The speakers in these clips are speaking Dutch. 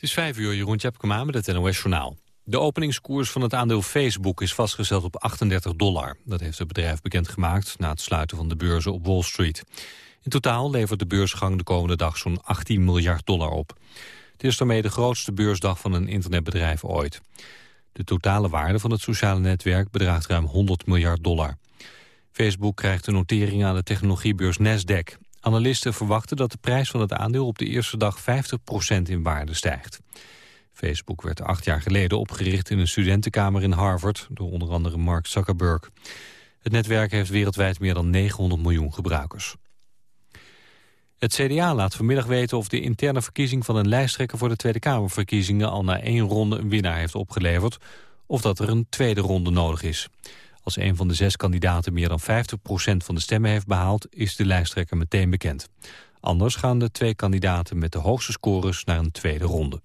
Het is vijf uur, Jeroen Tjepkema met het NOS Journaal. De openingskoers van het aandeel Facebook is vastgesteld op 38 dollar. Dat heeft het bedrijf bekendgemaakt na het sluiten van de beurzen op Wall Street. In totaal levert de beursgang de komende dag zo'n 18 miljard dollar op. Het is daarmee de grootste beursdag van een internetbedrijf ooit. De totale waarde van het sociale netwerk bedraagt ruim 100 miljard dollar. Facebook krijgt een notering aan de technologiebeurs Nasdaq. Analisten verwachten dat de prijs van het aandeel op de eerste dag 50% in waarde stijgt. Facebook werd acht jaar geleden opgericht in een studentenkamer in Harvard... door onder andere Mark Zuckerberg. Het netwerk heeft wereldwijd meer dan 900 miljoen gebruikers. Het CDA laat vanmiddag weten of de interne verkiezing van een lijsttrekker voor de Tweede Kamerverkiezingen al na één ronde een winnaar heeft opgeleverd, of dat er een tweede ronde nodig is. Als een van de zes kandidaten meer dan 50% van de stemmen heeft behaald, is de lijsttrekker meteen bekend. Anders gaan de twee kandidaten met de hoogste scores naar een tweede ronde.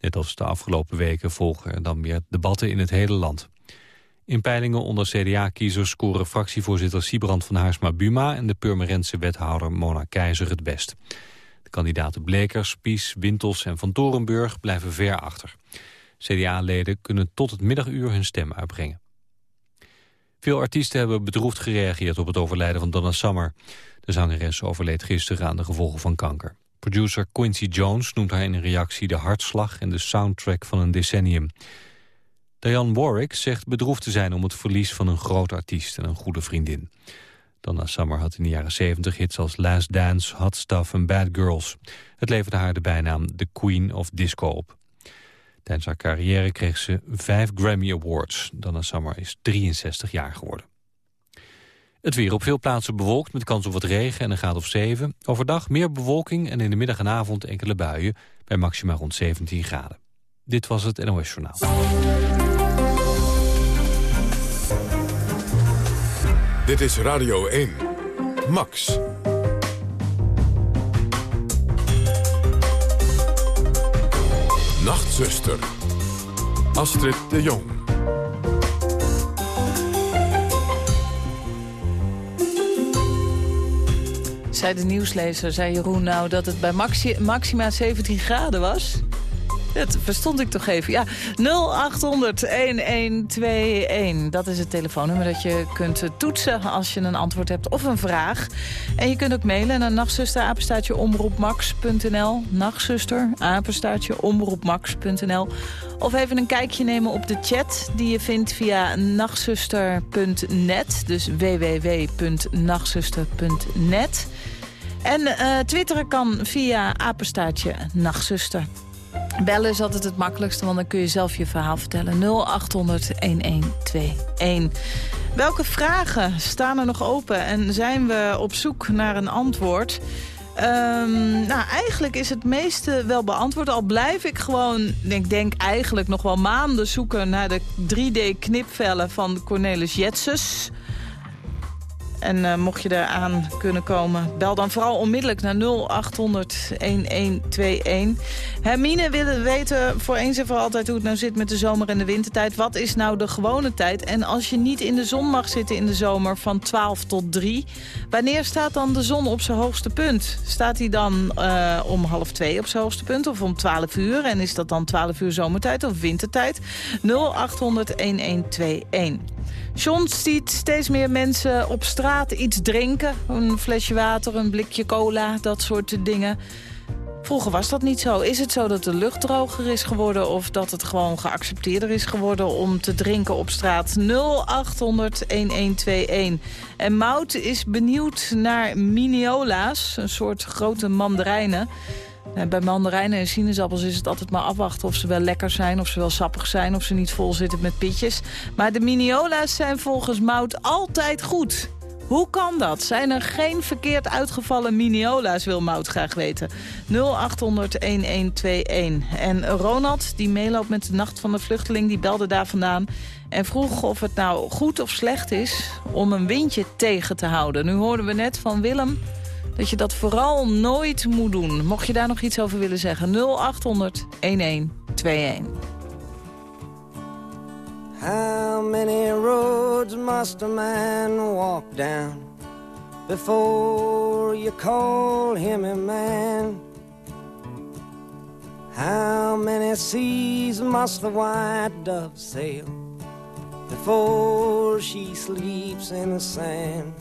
Net als de afgelopen weken volgen er dan weer debatten in het hele land. In peilingen onder CDA-kiezers scoren fractievoorzitter Siebrand van Haarsma-Buma... en de Purmerendse wethouder Mona Keizer het best. De kandidaten Blekers, Spies, Wintels en Van Torenburg blijven ver achter. CDA-leden kunnen tot het middaguur hun stem uitbrengen. Veel artiesten hebben bedroefd gereageerd op het overlijden van Donna Summer. De zangeres overleed gisteren aan de gevolgen van kanker. Producer Quincy Jones noemt haar in een reactie de hartslag en de soundtrack van een decennium. Diane Warwick zegt bedroefd te zijn om het verlies van een groot artiest en een goede vriendin. Donna Summer had in de jaren 70 hits als Last Dance, Hot Stuff en Bad Girls. Het leverde haar de bijnaam The Queen of Disco op. Tijdens haar carrière kreeg ze vijf Grammy Awards. Donna Summer is 63 jaar geworden. Het weer op veel plaatsen bewolkt met kans op wat regen en een graad of 7. Overdag meer bewolking en in de middag en avond enkele buien... bij maxima rond 17 graden. Dit was het NOS Journaal. Dit is Radio 1. Max. Nachtzuster. Astrid de Jong. Zei de nieuwslezer, zei Jeroen nou dat het bij maxima 17 graden was? Dat verstond ik toch even. Ja, 0800-1121. Dat is het telefoonnummer dat je kunt toetsen als je een antwoord hebt of een vraag. En je kunt ook mailen naar nachtzuster, apenstaartje. Of even een kijkje nemen op de chat die je vindt via nachtzuster.net. Dus www.nachtzuster.net. En uh, twitteren kan via apenstaartje nachtzuster. Bellen is altijd het makkelijkste, want dan kun je zelf je verhaal vertellen. 0800-1121. Welke vragen staan er nog open en zijn we op zoek naar een antwoord? Um, nou, eigenlijk is het meeste wel beantwoord. Al blijf ik gewoon, ik denk eigenlijk nog wel maanden zoeken... naar de 3D-knipvellen van Cornelis Jetsus... En uh, mocht je daar aan kunnen komen, bel dan vooral onmiddellijk naar 0800-1121. Hermine wil weten voor eens en voor altijd hoe het nou zit met de zomer- en de wintertijd. Wat is nou de gewone tijd? En als je niet in de zon mag zitten in de zomer van 12 tot 3... wanneer staat dan de zon op zijn hoogste punt? Staat hij dan uh, om half 2 op zijn hoogste punt of om 12 uur? En is dat dan 12 uur zomertijd of wintertijd? 0800-1121. John ziet steeds meer mensen op straat iets drinken. Een flesje water, een blikje cola, dat soort dingen. Vroeger was dat niet zo. Is het zo dat de lucht droger is geworden... of dat het gewoon geaccepteerder is geworden om te drinken op straat? 0800-1121. En Mout is benieuwd naar miniola's, een soort grote mandarijnen... Eh, bij mandarijnen en sinaasappels is het altijd maar afwachten of ze wel lekker zijn... of ze wel sappig zijn, of ze niet vol zitten met pitjes. Maar de miniola's zijn volgens Mout altijd goed. Hoe kan dat? Zijn er geen verkeerd uitgevallen miniola's, wil Mout graag weten. 0800-1121. En Ronald, die meeloopt met de Nacht van de Vluchteling, die belde daar vandaan... en vroeg of het nou goed of slecht is om een windje tegen te houden. Nu hoorden we net van Willem dat je dat vooral nooit moet doen. Mocht je daar nog iets over willen zeggen, 0800 1121. How many roads must a man walk down before you call him a man? How many seas must the white dove sail before she sleeps in the sand?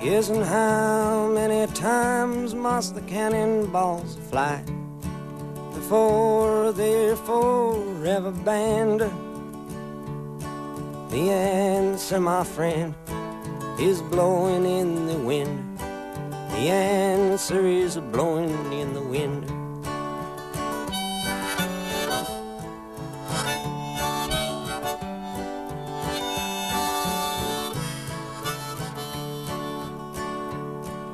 And how many times must the cannonballs fly before they're forever banned? The answer, my friend, is blowing in the wind. The answer is blowing in the wind.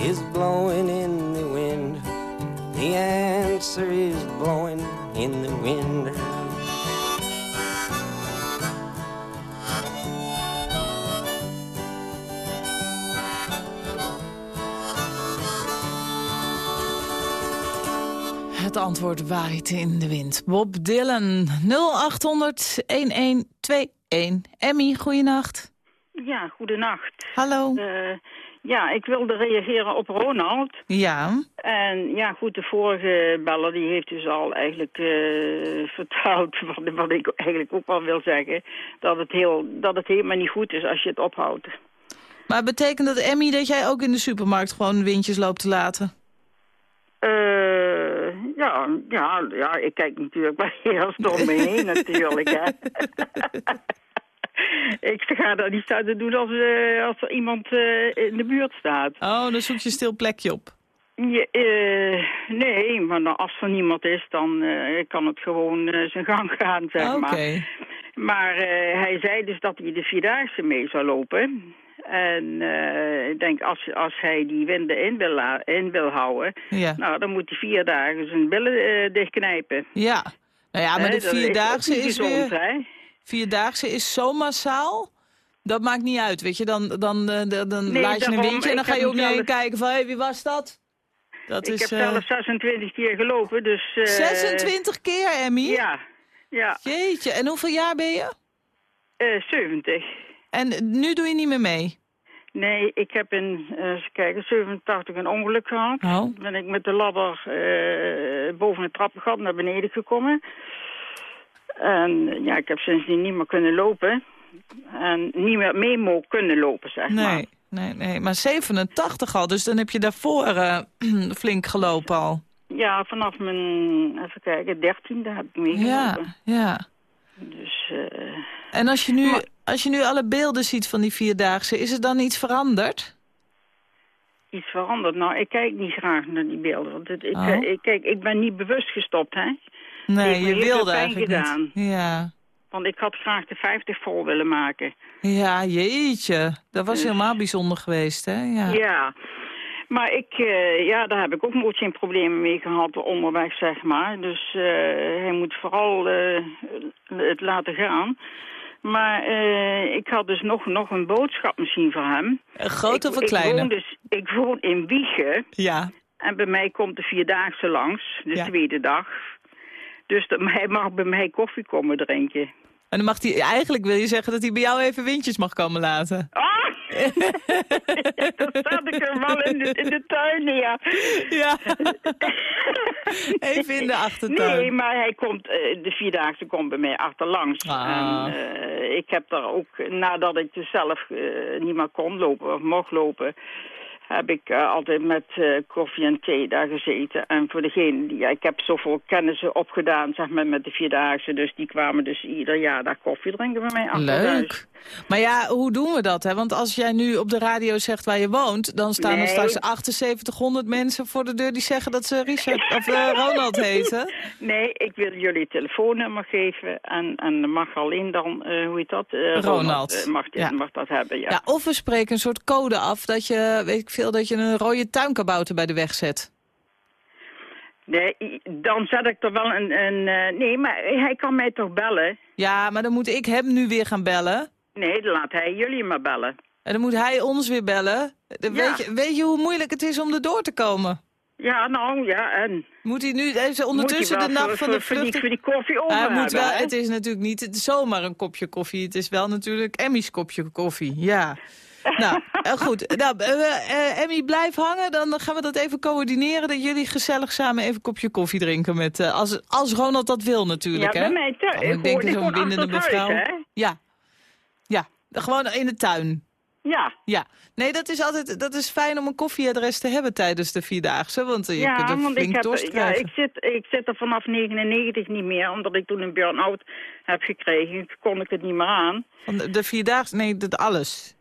is blowing in the wind. The answer is blowing in the wind. Het antwoord waait in de wind. Bob Dylan, 0800-1121. Emmy, goeienacht. Ja, goedenacht. Hallo. Uh, ja, ik wilde reageren op Ronald. Ja. En ja, goed, de vorige beller die heeft dus al eigenlijk uh, vertrouwd wat, wat, ik eigenlijk ook wel wil zeggen. Dat het, heel, dat het helemaal niet goed is als je het ophoudt. Maar betekent dat, Emmy, dat jij ook in de supermarkt gewoon windjes loopt te laten? Uh, ja, ja, ja, ik kijk natuurlijk wel heel stom mee heen natuurlijk, hè. ik ga daar niet te doen als, uh, als er iemand uh, in de buurt staat. Oh, dan zoek je een stil plekje op. Ja, uh, nee, maar als er niemand is, dan kan het gewoon zijn gang gaan, zeg Oké. maar. Maar hij zei dus dat hij de Vierdaagse mee zou lopen. En ik denk, als, als hij die winden in wil, in wil houden... Ja. nou, dan moet hij vier dagen zijn billen dichtknijpen. Ja. Nou ja, maar de dat Vierdaagse is, gezond, weer... hè? Vierdaagse is zo massaal... Dat maakt niet uit, weet je. Dan, dan, uh, dan, dan Nee, laat je een windje en dan ga je ook niet heen zelf- kijken van... hé, wie was dat? Dat ik is heb eh, zelf 26 keer gelopen, dus... eh, 26 keer, Emmy? Ja, ja, Jeetje, en hoeveel jaar ben je? eh 70. En nu doe je niet meer mee? Nee, ik heb in, eh, kijken, 87 een ongeluk gehad. Oh. ben ik met de ladder eh, boven het trappengat naar beneden gekomen. En ja, ik heb sindsdien niet meer kunnen lopen. En niet meer mee mogen kunnen lopen, zeg maar. Nee, nee, nee. Maar 87 al, dus dan heb je daarvoor eh, flink gelopen al. Ja, vanaf mijn, even kijken, dertiende heb ik Ja, meegelopen. ja. Dus, eh, En als je, nu, Maar- als je nu alle beelden ziet van die Vierdaagse, is er dan iets veranderd? iets veranderd. Nou, ik kijk niet graag naar die beelden. Want het, ik, Oh. eh, ik, kijk, ik ben niet bewust gestopt, hè. Nee, je wilde eigenlijk gedaan. niet. Ja. Want ik had graag de 50 vol willen maken. ja, jeetje. Dat was Dus- helemaal bijzonder geweest, hè? Ja. Ja. Maar ik, eh, ja, daar heb ik ook nooit geen problemen mee gehad onderweg, zeg maar. Dus eh, hij moet vooral eh, het laten gaan. Maar ik had dus nog, nog een boodschap misschien voor hem. Een grote ik, of een ik kleine? woon, dus, ik woon in Wiegen. Ja. En bij mij komt de Vierdaagse langs, de Ja. tweede dag. Dus dat, hij mag bij mij koffie komen drinken. En dan mag hij, eigenlijk wil je zeggen dat hij bij jou even windjes mag komen laten. Ah! dat staat ik er wel in de, in de tuin, ja. Ja. even in de achtertuin. Nee, maar hij komt, eh, de Vierdaagse komt bij mij achterlangs. Ah. En eh, ik heb daar ook, nadat ik dus zelf eh, niet meer kon lopen of mocht lopen heb ik uh, altijd met uh, koffie en thee daar gezeten. En voor degene die, ja, ik heb zoveel kennissen opgedaan, zeg maar, met de Vierdaagse. Dus die kwamen dus ieder jaar daar koffie drinken bij mij achter Leuk. Maar ja, hoe doen we dat? Hè? Want als jij nu op de radio zegt waar je woont... dan staan Nee. er straks 7800 mensen voor de deur die zeggen dat ze Richard of eh, Ronald heten. Nee, ik wil jullie telefoonnummer geven. En, en dan mag alleen dan, eh, hoe heet dat? Eh, Ronald. eh, mag, Ja. mag dat hebben, ja. Ja, of we spreken een soort code af dat je, weet ik veel, dat je een rode tuinkabouter bij de weg zet. Nee, dan zet ik er wel een... een eh, nee, maar hij kan mij toch bellen? Ja, maar dan moet ik hem nu weer gaan bellen. Nee, dan laat hij jullie maar bellen. En dan moet hij ons weer bellen. Ja. Weet, je, weet je hoe moeilijk het is om er door te komen? Ja, nou, ja, en... Moet hij nu ze ondertussen de nacht voor, van de voor, vlucht... voor die koffie over Hij moet wel, hè? het is natuurlijk niet zomaar een kopje koffie. Het is wel natuurlijk Emmy's kopje koffie, ja. Nou, eh, goed. Nou, eh, eh, Emmy, blijf hangen. Dan gaan we dat even coördineren. Dat jullie gezellig samen even een kopje koffie drinken. Met, als, als Ronald dat wil natuurlijk, Ja, bij mij thuis. Oh, ik denk zo'n bindende mevrouw. Ja. Ja, gewoon in de tuin. Ja, Ja, nee, dat is altijd dat is fijn om een koffieadres te hebben tijdens de Vierdaagse. Want je kunt er want flink ik, heb, dorst ja, krijgen. ik, zit, ik zit er vanaf 99 niet meer. Omdat ik toen een burn-out heb gekregen, kon ik het niet meer aan. Van de, de Vierdaagse, nee, dat alles.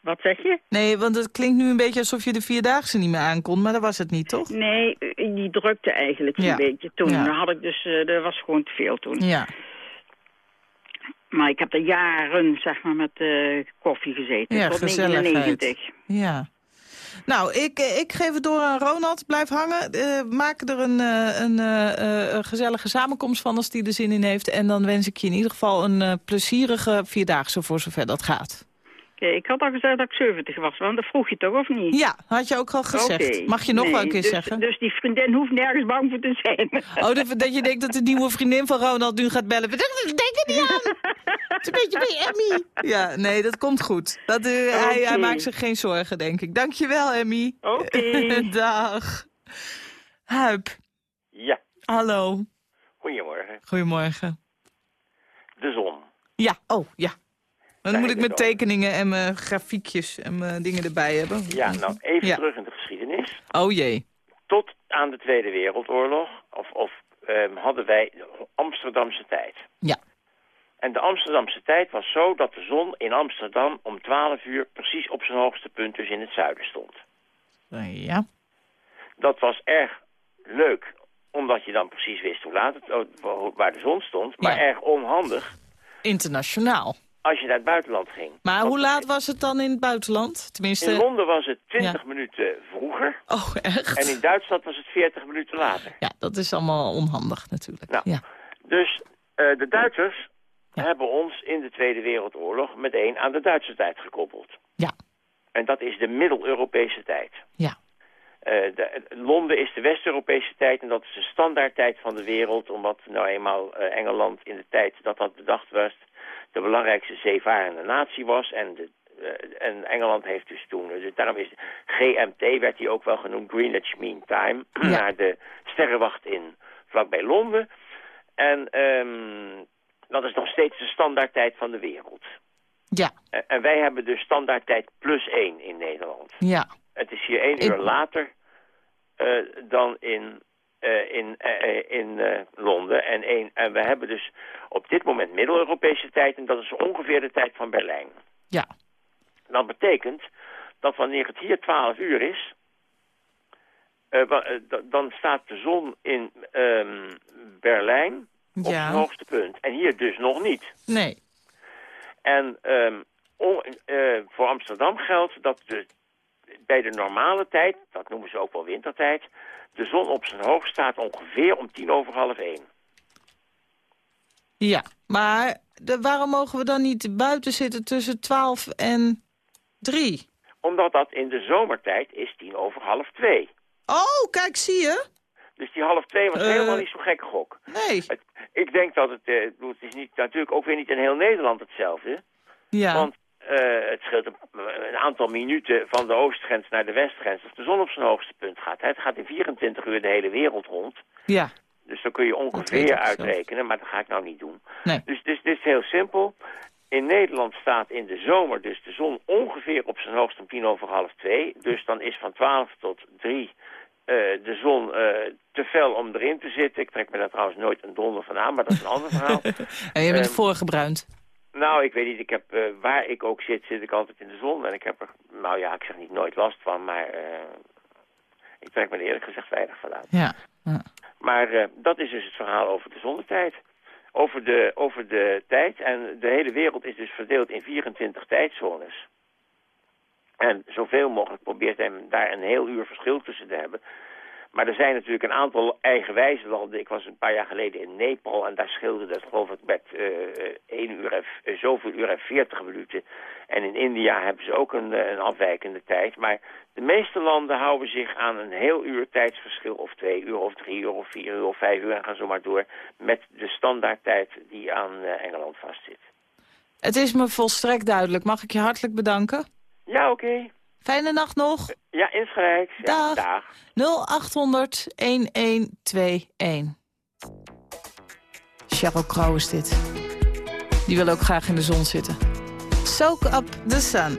Wat zeg je? Nee, want het klinkt nu een beetje alsof je de Vierdaagse niet meer aankon. Maar dat was het niet, toch? Nee, die drukte eigenlijk Ja. een beetje toen. Ja. Had ik dus, eh dat was gewoon te veel toen. Ja. Maar ik heb er jaren, zeg maar, met eh, koffie gezeten. Ja, tot gezelligheid. 99. Ja. Nou, ik, eh, ik geef het door aan Ronald. Blijf hangen. Maak er een, een eh, gezellige samenkomst van als die er zin in heeft. En dan wens ik je in ieder geval een plezierige Vierdaagse voor zover dat gaat. Ik had al gezegd dat ik 70 was, want dat vroeg je toch, of niet? Ja, had je ook al gezegd. Mag je nog Nee, wel een keer dus, zeggen? Dus die vriendin hoeft nergens bang voor te zijn. Oh, dat, dat je denkt dat de nieuwe vriendin van Ronald nu gaat bellen. Denk er niet aan. Het is een beetje bij Emmy. Ja, nee, dat komt goed. Dat, eh, hij, hij maakt zich geen zorgen, denk ik. Dankjewel, Emmy. Oké. Dag. Huip, Ja, hallo. goedemorgen. Goedemorgen. De zon. Ja, oh, ja. Dan moet ik mijn tekeningen en mijn grafiekjes en mijn dingen erbij hebben. Ja, nou even Ja. terug in de geschiedenis. Oh jee. Tot aan de Tweede Wereldoorlog of, of, ehm, hadden wij de Amsterdamse tijd. Ja. En de Amsterdamse tijd was zo dat de zon in Amsterdam om 12 uur precies op zijn hoogste punt dus in het zuiden stond. Eh, Ja. Dat was erg leuk, omdat je dan precies wist hoe laat het, oh, waar de zon stond. Maar Ja. erg onhandig Internationaal. Als je naar het buitenland ging. Maar Want hoe laat was het dan in het buitenland? In Tenminste... Londen was het 20 Ja. minuten vroeger. Oh, echt? En in Duitsland was het 40 minuten later. Ja, dat is allemaal onhandig natuurlijk. Nou, Ja. Dus eh, de Duitsers Ja. hebben ons in de Tweede Wereldoorlog meteen aan de Duitse tijd gekoppeld. Ja. En dat is de Middel-Europese tijd. Ja. Eh, de, Londen is de West-Europese tijd en dat is de standaardtijd van de wereld. Omdat nou eenmaal eh, Engeland in de tijd dat dat bedacht was... de belangrijkste zeevarende natie was. En, de, eh, en Engeland heeft dus toen... Dus daarom is GMT, werd hij ook wel genoemd, Greenwich Mean Time... naar de sterrenwacht in vlakbij Londen. En ehm, dat is nog steeds de standaardtijd van de wereld. Ja, En, en wij hebben dus standaardtijd plus één in Nederland. ja. Het is hier één Ik- uur later eh, dan in, eh, in, eh, in eh, Londen. En, één, en we hebben dus op dit moment Middel-Europese tijd en dat is ongeveer de tijd van Berlijn. Ja. Dat betekent dat wanneer het hier 12 uur is, dan staat de zon in ehm, Berlijn op Ja. zijn hoogste punt. En hier dus nog niet. Nee. En ehm, eh, voor Amsterdam geldt dat de, bij de normale tijd, dat noemen ze ook wel wintertijd, de zon op zijn hoogst staat ongeveer om tien over half één. Ja, maar de, waarom mogen we dan niet buiten zitten tussen 12 en 3? Omdat dat in de zomertijd is tien over half twee. Oh, kijk, zie je? Dus die half twee was Eh. helemaal niet zo'n gekke gok. Nee. Het- ik denk dat het, eh, het is niet, natuurlijk ook weer niet in heel Nederland hetzelfde. Ja. Want eh, het scheelt een, een aantal minuten van de oostgrens naar de westgrens als de zon op zijn hoogste punt gaat. Het gaat in 24 uur de hele wereld rond. Ja. Dus dan kun je ongeveer uitrekenen, maar dat ga ik nou niet doen. Nee. Dus dit, is heel simpel. In Nederland staat in de zomer dus de zon ongeveer op zijn hoogst om tien over half twee. Dus dan is van 12 tot 3 eh, de zon eh, te fel om erin te zitten. Ik trek me daar trouwens nooit een donder van aan, maar dat is een ander verhaal. En je bent Ehm, voorgebruind. Nou, ik weet niet. Ik heb, eh, waar ik ook zit, zit ik altijd in de zon. En ik heb er, nou ja, ik zeg niet nooit last van, maar eh, ik trek me er eerlijk gezegd weinig van aan. Ja. ja. Maar eh, dat is dus het verhaal over de zonnetijd. Over de, over de tijd. En de hele wereld is dus verdeeld in 24 tijdzones. En zoveel mogelijk probeert men daar een heel uur verschil tussen te hebben. Maar er zijn natuurlijk een aantal eigenwijze landen. Ik was een paar jaar geleden in Nepal en daar scheelde dat geloof ik met eh 1 uur en eh, zoveel uur en 40 minuten. En in India hebben ze ook een, eh, een afwijkende tijd. Maar de meeste landen houden zich aan een heel uur tijdsverschil. Of twee uur, of drie uur, of vier uur, of vijf uur. En gaan zo maar door met de standaardtijd die aan eh, Engeland vastzit. Het is me volstrekt duidelijk. Mag ik je hartelijk bedanken? Ja, oké. Fijne nacht nog. Ja, insgelijks. Ja, Dag. dag. 0800 1121. Sheryl Crow is dit. Die wil ook graag in de zon zitten. Soak up the sun.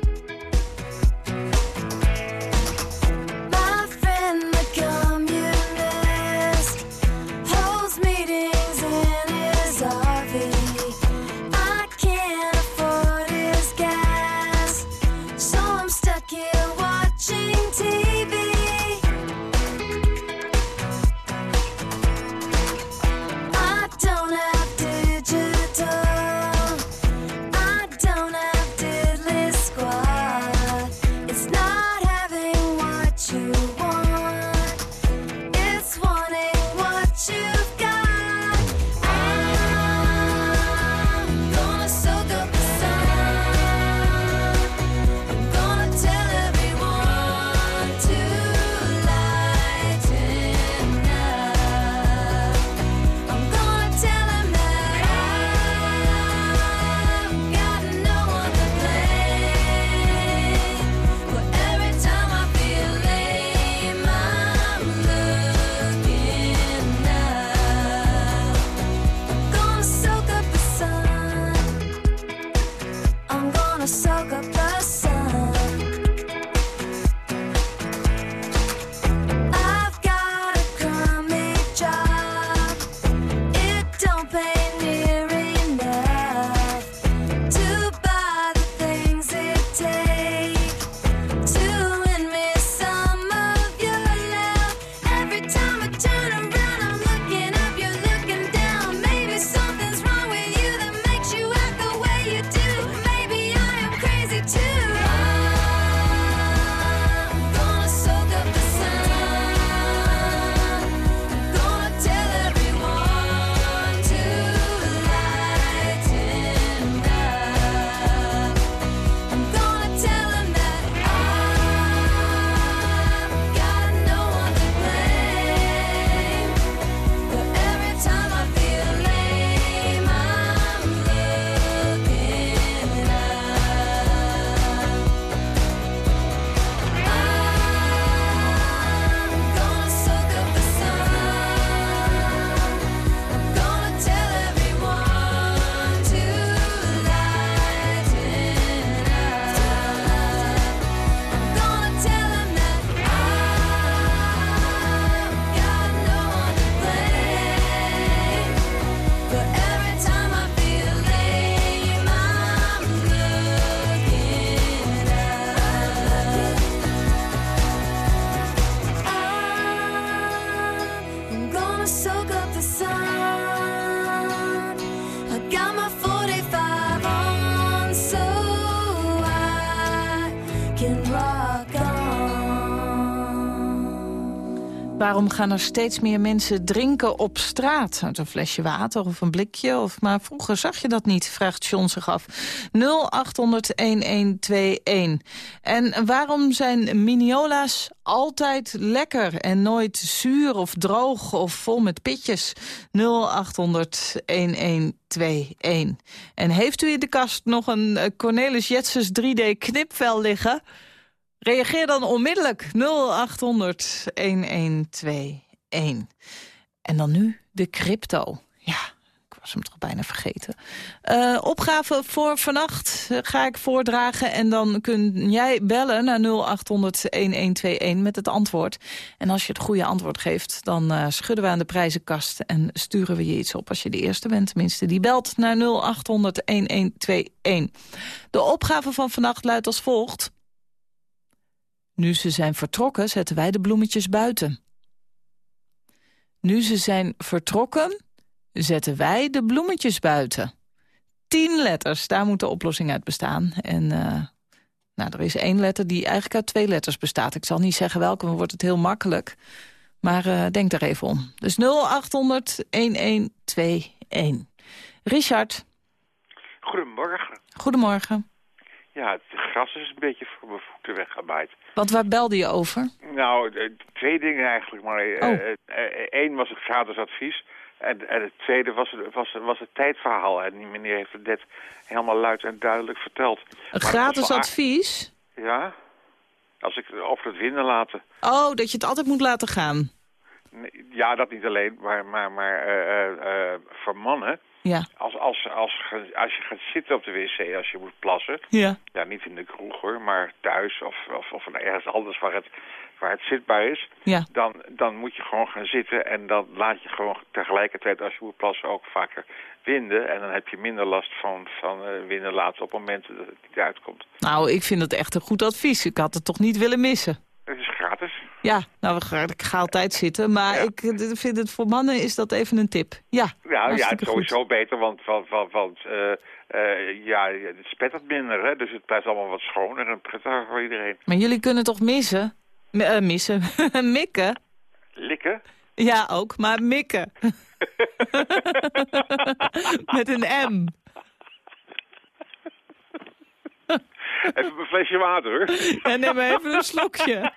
Waarom gaan er steeds meer mensen drinken op straat? Uit een flesje water of een blikje? Of, maar vroeger zag je dat niet, vraagt John zich af. 0800-1121. En waarom zijn miniola's altijd lekker en nooit zuur of droog of vol met pitjes? 0800-1121. En heeft u in de kast nog een eh, Cornelis Jetsus 3D knipvel liggen? Reageer dan onmiddellijk 0800 1121. En dan nu de crypto. Ja, ik was hem toch bijna vergeten. Eh, opgave voor vannacht eh, ga ik voordragen. En dan kun jij bellen naar 0800 1121 met het antwoord. En als je het goede antwoord geeft, dan eh, schudden we aan de prijzenkast... en sturen we je iets op als je de eerste bent. Tenminste, die belt naar 0800 1121. De opgave van vannacht luidt als volgt... Nu ze zijn vertrokken, zetten wij de bloemetjes buiten. Nu ze zijn vertrokken, zetten wij de bloemetjes buiten. Tien letters, daar moet de oplossing uit bestaan. En eh, nou, er is één letter die eigenlijk uit twee letters bestaat. Ik zal niet zeggen welke, dan wordt het heel makkelijk. Maar eh, denk er even om. Dus 0800-1121. Richard, Goedemorgen. goedemorgen. Ja, het gras is een beetje voor mijn voeten weggemaaid. Want waar belde je over? Nou, eh, twee dingen eigenlijk. Maar eh, Oh. eh, eh, één was het gratis advies. En, en het tweede was, het- was, was het tijdverhaal. En die meneer heeft het net helemaal luid en duidelijk verteld. Een het gratis advies? Ja? Als ik over het winnen laten. Oh, dat je het altijd moet laten gaan. Ja, dat niet alleen, maar, maar, maar voor mannen... Ja, Als, als, als, als je gaat zitten op de wc, als je moet plassen... ja. Ja, niet in de kroeg hoor, maar thuis of, of, of ergens anders waar het, waar het zitbaar is. Ja. Dan, dan moet je gewoon gaan zitten en dan laat je gewoon tegelijkertijd als je moet plassen ook vaker winden. En dan heb je minder last van, van eh, winden laten op momenten dat het niet uitkomt. Nou, ik vind het echt een goed advies. Ik had het toch niet willen missen. Het is gratis. Ja, nou, ik ga altijd zitten. Maar Ja. ik eh, vind het voor mannen is dat even een tip. Ja, Nou ja, het sowieso beter, want, want, want, want eh, eh, ja, het spettert minder. Hè? Dus het blijft allemaal wat schoner en prettiger voor iedereen. Maar jullie kunnen toch missen? M- missen? mikken? Likken? Ja, ook. Maar mikken. Met een M. Even een flesje water hoor. En neem maar even een slokje.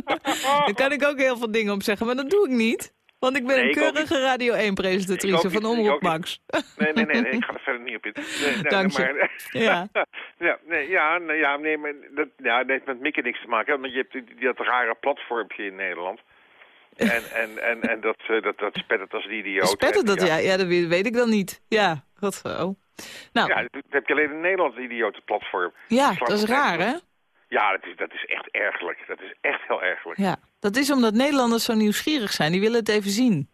Daar kan ik ook heel veel dingen op zeggen, maar dat doe ik niet. Want ik ben Nee, een keurige Radio Ik 1-presentatrice ook van Omroep. Max. Nee, nee, nee, nee, ik ga er verder niet op in. Nee, nee, Dank je. Maar, Ja. ja, nee, ja, nee, ja, nee, maar dat, ja, dat heeft met Mikke niks te maken. hè, Want je hebt dat rare platformpje in Nederland. En, en, en, en dat, eh, dat, dat spettert als een idioot. Spettert dat? Ja, ja, dat weet weet ik dan niet. Ja, wat zo. Nou, Ja, ja, dat heb je alleen in Nederland, een idiote platform. dat is raar, hè? Ja, dat is, dat is echt ergelijk. Dat is echt heel ergelijk. Ja, dat is omdat Nederlanders zo nieuwsgierig zijn. Die willen het even zien.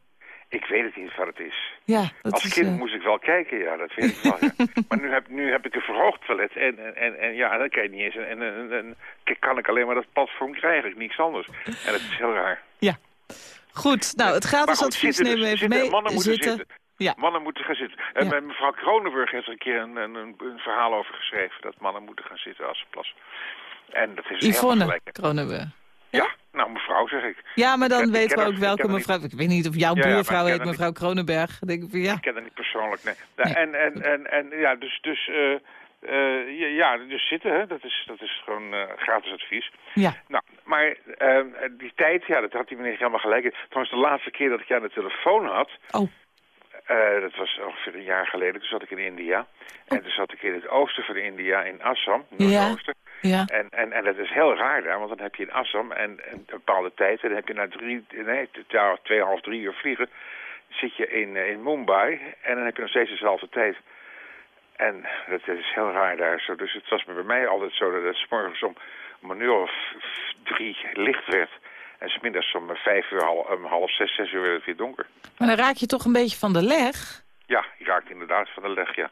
Ik weet het niet wat het is. Ja, dat Als is... kind eh, moest ik wel kijken, ja, dat weet ik wel. ja. maar nu heb, nu heb ik een verhoogd toilet en, en, en, en ja, dan kan je niet eens. En, en, kan ik alleen maar dat platform krijgen, niks anders. En dat is heel raar. Ja. Goed, nou, het gratis advies nemen we dus, even mee. Mannen moeten Zitten. zitten. Ja. Mannen moeten gaan zitten. En Ja. met mevrouw Kronenburg heeft er een keer een, een, verhaal over geschreven... dat mannen moeten gaan zitten als ze plassen. En dat is Yvonne. Kronenburg. Ja, nou mevrouw zeg ik. Ja, maar dan Ik weten we haar- ook welke haar mevrouw... Ik weet niet of jouw Ja, ja, buurvrouw heet haar niet. mevrouw Kronenberg. Denk ik ja. Ik ken dat niet persoonlijk, nee. Nou, Nee. En, en, en, en ja, dus, dus, eh, eh, ja, ja, dus zitten, hè, dat is, dat is gewoon eh, gratis advies. Ja. Nou, maar eh, die tijd, ja, dat had die meneer helemaal gelijk. Trouwens, de laatste keer dat ik je aan de telefoon had, Oh, eh, dat was ongeveer een jaar geleden, toen zat ik in India. En toen zat ik in het oosten van India, in Assam, noordoosten. ja. En, en, en dat is heel raar daar, want dan heb je in Assam en, en een bepaalde tijd, en dan heb je na drie, nee, ja, tweeënhalf, drie uur vliegen, zit je in, eh, in Mumbai en dan heb je nog steeds dezelfde tijd. En dat is heel raar daar zo. Dus het was bij mij altijd zo dat het 's morgens om, om een uur of drie licht werd. En smiddags om vijf uur, half, om half zes, zes uur werd het weer donker. Maar dan raak je toch een beetje van de leg? Ja, ik raakte inderdaad van de leg, ja.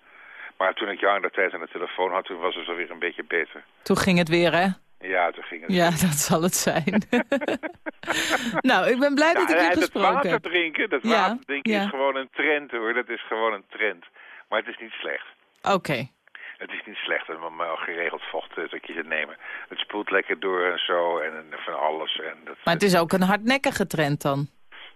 Maar toen ik jou aan de tijd aan de telefoon had, toen was het alweer een beetje beter. Toen ging het weer, hè? Ja, toen ging het. Ja, dat zal het zijn. nou, ik ben blij dat ik je en dat gesproken water heb. drinken, dat water drinken ja. is gewoon een trend hoor. Dat is gewoon een trend. Maar het is niet slecht. Oké. Het is niet slecht om geregeld vocht uh, te nemen. Het spoelt lekker door en zo en, en van alles. En dat, Maar het is ook een hardnekkige trend dan.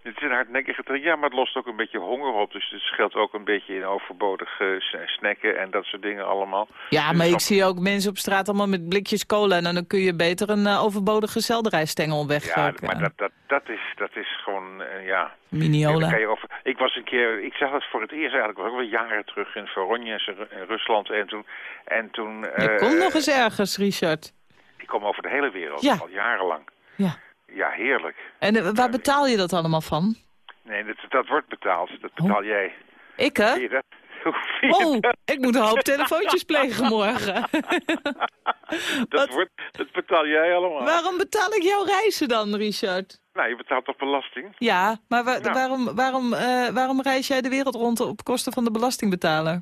Het is een hardnekkige trend, ja, maar het lost ook een beetje honger op. Dus het scheelt ook een beetje in overbodige uh, snacken en dat soort dingen allemaal. Ja, Dus maar ik zie ook mensen op straat allemaal met blikjes cola... en dan kun je beter een uh, overbodige selderijstengel weg. Ja, maar dat, dat, dat, is, dat is gewoon, uh, ja... Miniola. Ja, over... Ik was een keer, ik zag het voor het eerst eigenlijk, ook wel jaren terug in Voronezh in Rusland. En toen... En toen je komt nog eens ergens, Richard. Ik kom over de hele wereld, ja. al jarenlang. Ja. Ja, heerlijk. En uh, waar betaal je dat allemaal van? Nee, dat, dat wordt betaald. Dat betaal oh. jij. Ik, hè? Zie je dat? Oh, ik moet een hoop telefoontjes plegen morgen. dat, wordt, dat betaal jij allemaal. Waarom betaal ik jouw reizen dan, Richard? Nou, je betaalt toch belasting? Ja, maar wa nou. waarom, waarom, uh, waarom reis jij de wereld rond op kosten van de belastingbetaler?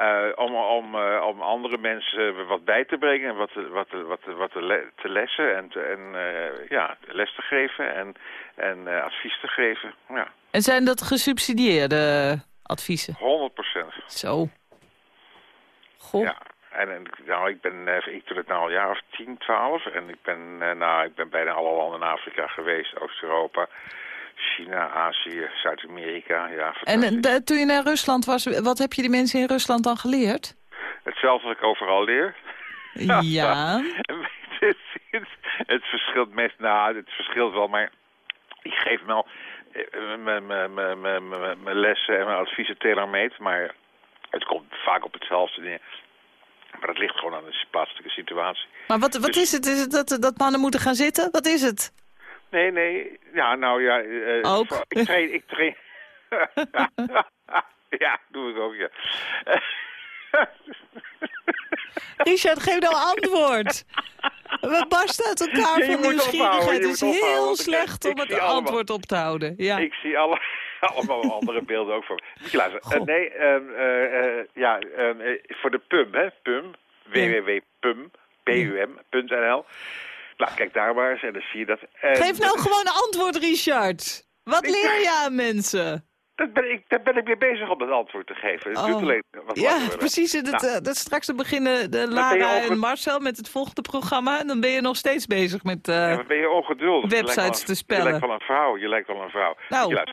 Uh, om, om, uh, om andere mensen wat bij te brengen, wat, wat, wat, wat te, le te lessen en, te, en uh, ja, les te geven en, en advies te geven. Ja. En zijn dat gesubsidieerde adviezen? 100 procent. Zo. Goh. Ja. En, en nou, ik ben ik doe het nu al een jaar of 10, 12 en ik ben, nou, ik ben bijna alle landen in Afrika geweest, Oost-Europa. China, Azië, Zuid-Amerika, ja. En de, toen je naar Rusland was, wat heb je die mensen in Rusland dan geleerd? Hetzelfde wat ik overal leer. Ja. het, het, het, verschilt meest, nou, het verschilt wel, maar ik geef wel mijn lessen en mijn adviezen tailor-made, maar het komt vaak op hetzelfde neer. Maar dat ligt gewoon aan de plaatselijke situatie. Maar wat, wat dus, is het? Is het dat, dat mannen moeten gaan zitten? Wat is het? Nee, nee. Ja, nou ja. Uh, ook? Ik train... Ik train... ja, doe ik ook, ja. Richard, geef nou antwoord. We barsten uit elkaar ja, van nieuwsgierigheid. Het is heel slecht ik, om het allemaal, antwoord op te houden. Ja. Ik zie alle, allemaal andere beelden ook voor Moet je luisteren. Uh, nee, um, uh, ja, um, voor de PUM, hè. PUM. www.pum. Nou, kijk daar maar eens en dan zie je dat. En Geef nou gewoon een antwoord, Richard. Wat ik leer je aan mensen? Dat ben ik, daar ben ik mee bezig om dat antwoord te geven. Het oh. duurt alleen wat ja, precies. Het, nou, uh, dat straks dan beginnen de Lara en Marcel met het volgende programma. En dan ben je nog steeds bezig met uh, ja, ben je ongeduldig. websites je te spellen. Je lijkt wel een vrouw. Je lijkt wel een vrouw. Nou.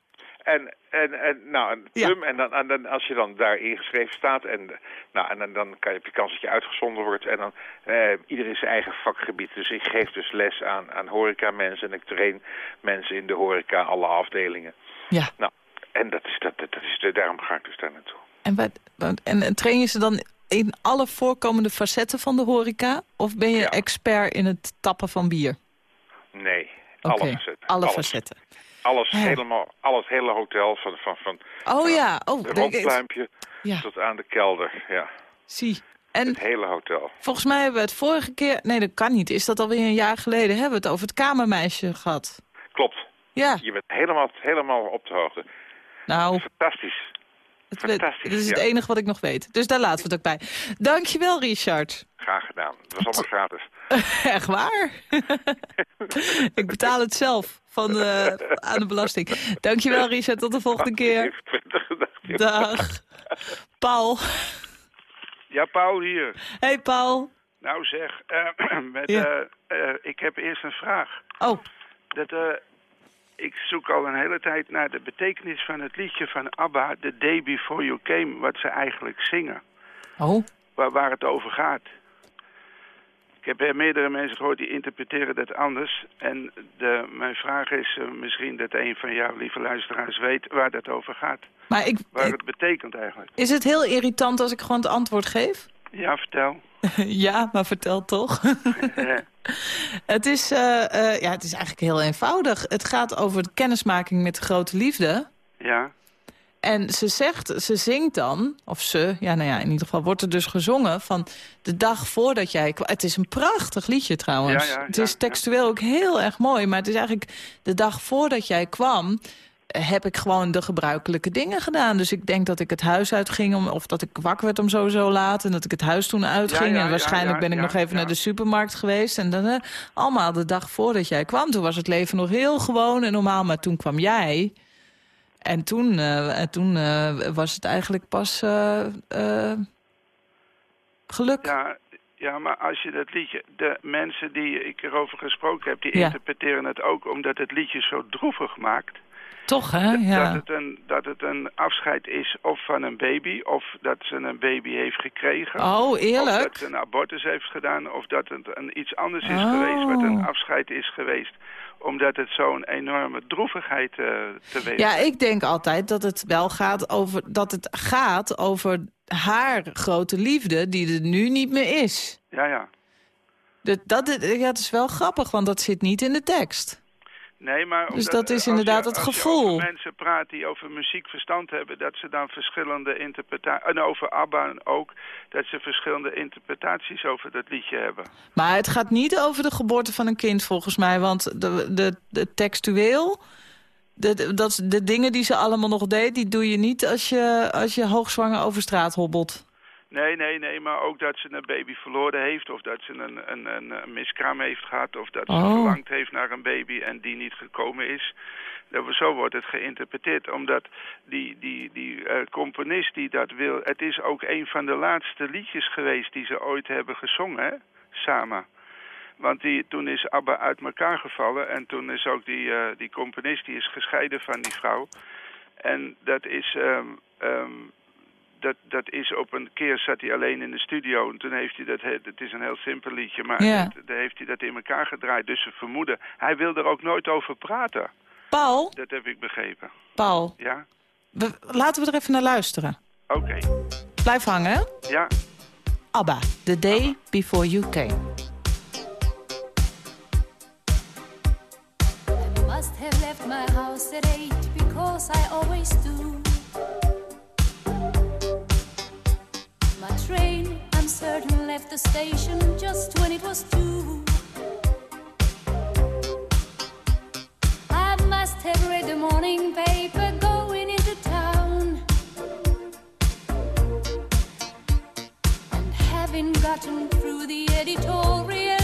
En, en, en, nou, en, ja. en, dan, en dan, als je dan daar ingeschreven staat, en, nou, en dan, dan kan je, heb je kans dat je uitgezonden wordt. En dan, eh, iedereen zijn eigen vakgebied. Dus ik geef dus les aan, aan horeca-mensen en ik train mensen in de horeca, alle afdelingen. Ja. Nou, en dat is, dat, dat is, daarom ga ik dus daar naartoe. En, wat, en, en train je ze dan in alle voorkomende facetten van de horeca? Of ben je ja. expert in het tappen van bier? Nee, okay. alle facetten. Alle alles. facetten. Alles helemaal, alles hele hotel van, van, van oh, ja. oh, rondpluimpje ja. tot aan de kelder, ja. Zie. En het hele hotel. Volgens mij hebben we het vorige keer, nee dat kan niet, is dat alweer een jaar geleden, hebben we het over het kamermeisje gehad. Klopt. Ja. Je bent helemaal, helemaal op de hoogte. Nou. Fantastisch. Fantastisch. Dat is het enige wat ik nog weet. Dus daar laten we het ook bij. Dankjewel, Richard. Graag gedaan. Het was allemaal gratis. Echt waar? ik betaal het zelf van de, aan de belasting. Dankjewel, Richard. Tot de volgende keer. Dag. Paul. Ja, Paul hier. Hey, Paul. Nou zeg, uh, met, ja. uh, uh, ik heb eerst een vraag. Oh. Dat, ik zoek al een hele tijd naar de betekenis van het liedje van ABBA, The Day Before You Came, wat ze eigenlijk zingen. Oh. Waar, waar het over gaat. Ik heb meerdere mensen gehoord die interpreteren dat anders. En de, mijn vraag is uh, misschien dat een van jouw lieve luisteraars weet waar dat over gaat. Maar ik, waar ik, het betekent eigenlijk. Is het heel irritant als ik gewoon het antwoord geef? Ja, vertel. ja, maar vertel toch. het, is, uh, uh, ja, het is eigenlijk heel eenvoudig. Het gaat over de kennismaking met de grote liefde. Ja. En ze zegt, ze zingt dan, of ze, ja nou ja, in ieder geval wordt er dus gezongen van de dag voordat jij kwam. Het is een prachtig liedje trouwens. Ja, ja, het is textueel ook heel erg mooi, maar het is eigenlijk de dag voordat jij kwam heb ik gewoon de gebruikelijke dingen gedaan. Dus ik denk dat ik het huis uitging, om, of dat ik wakker werd om sowieso laat... en dat ik het huis toen uitging. Ja, ja, en waarschijnlijk ja, ben ik nog even naar de supermarkt geweest. En dan uh, allemaal de dag voordat jij kwam. Toen was het leven nog heel gewoon en normaal, maar toen kwam jij... En toen, uh, en toen uh, was het eigenlijk pas... Uh, Geluk. Ja, ja, maar als je dat liedje... De mensen die ik erover gesproken heb, die Ja. interpreteren het ook omdat het liedje zo droevig maakt. Toch, hè? Dat, Ja. het een, dat het een afscheid is of van een baby, of dat ze een baby heeft gekregen. Oh, Of eerlijk? dat ze een abortus heeft gedaan, of dat het een, iets anders is Oh. geweest, wat een afscheid is geweest. Omdat het zo'n enorme droevigheid eh teweeg Ja, ik denk altijd dat het wel gaat over, dat het gaat over haar grote liefde die er nu niet meer is. Ja, ja. Dat, dat, ja, dat is wel grappig, want dat zit niet in de tekst. Nee, maar Dus dat is eh, inderdaad je- het als je gevoel. over mensen praat die over muziek verstand hebben, dat ze dan verschillende interpretaties... En over ABBA ook, dat ze verschillende interpretaties over dat liedje hebben. Maar het gaat niet over de geboorte van een kind volgens mij. Want de, de, de textueel, de, dat, de dingen die ze allemaal nog deed... die doe je niet als je, als je hoogzwanger over straat hobbelt. Nee, nee, nee, maar ook dat ze een baby verloren heeft... of dat ze een, een, een, een miskraam heeft gehad... of dat ze Oh. verlangd heeft naar een baby en die niet gekomen is. Dat, zo wordt het geïnterpreteerd, omdat die, die, die eh, componist die dat wil... het is ook een van de laatste liedjes geweest die ze ooit hebben gezongen, hè? samen. Want die, toen is ABBA uit elkaar gevallen en toen is ook die, eh, die componist die is gescheiden van die vrouw. En dat is... ehm, dat, dat is op een keer zat hij alleen in de studio en toen heeft hij dat, he- het is een heel simpel liedje, maar Ja. daar heeft hij dat in elkaar gedraaid. Dus ze vermoeden, hij wil er ook nooit over praten. Paul, Dat heb ik begrepen. Paul, Ja? we- laten we er even naar luisteren. Oké. Blijf hangen, hè? Ja. ABBA, The Day Before You Came. Must have left my house at eight because I always do. Certain, left the station just when it was two. I must have read the morning paper going into town. And having gotten through the editorial,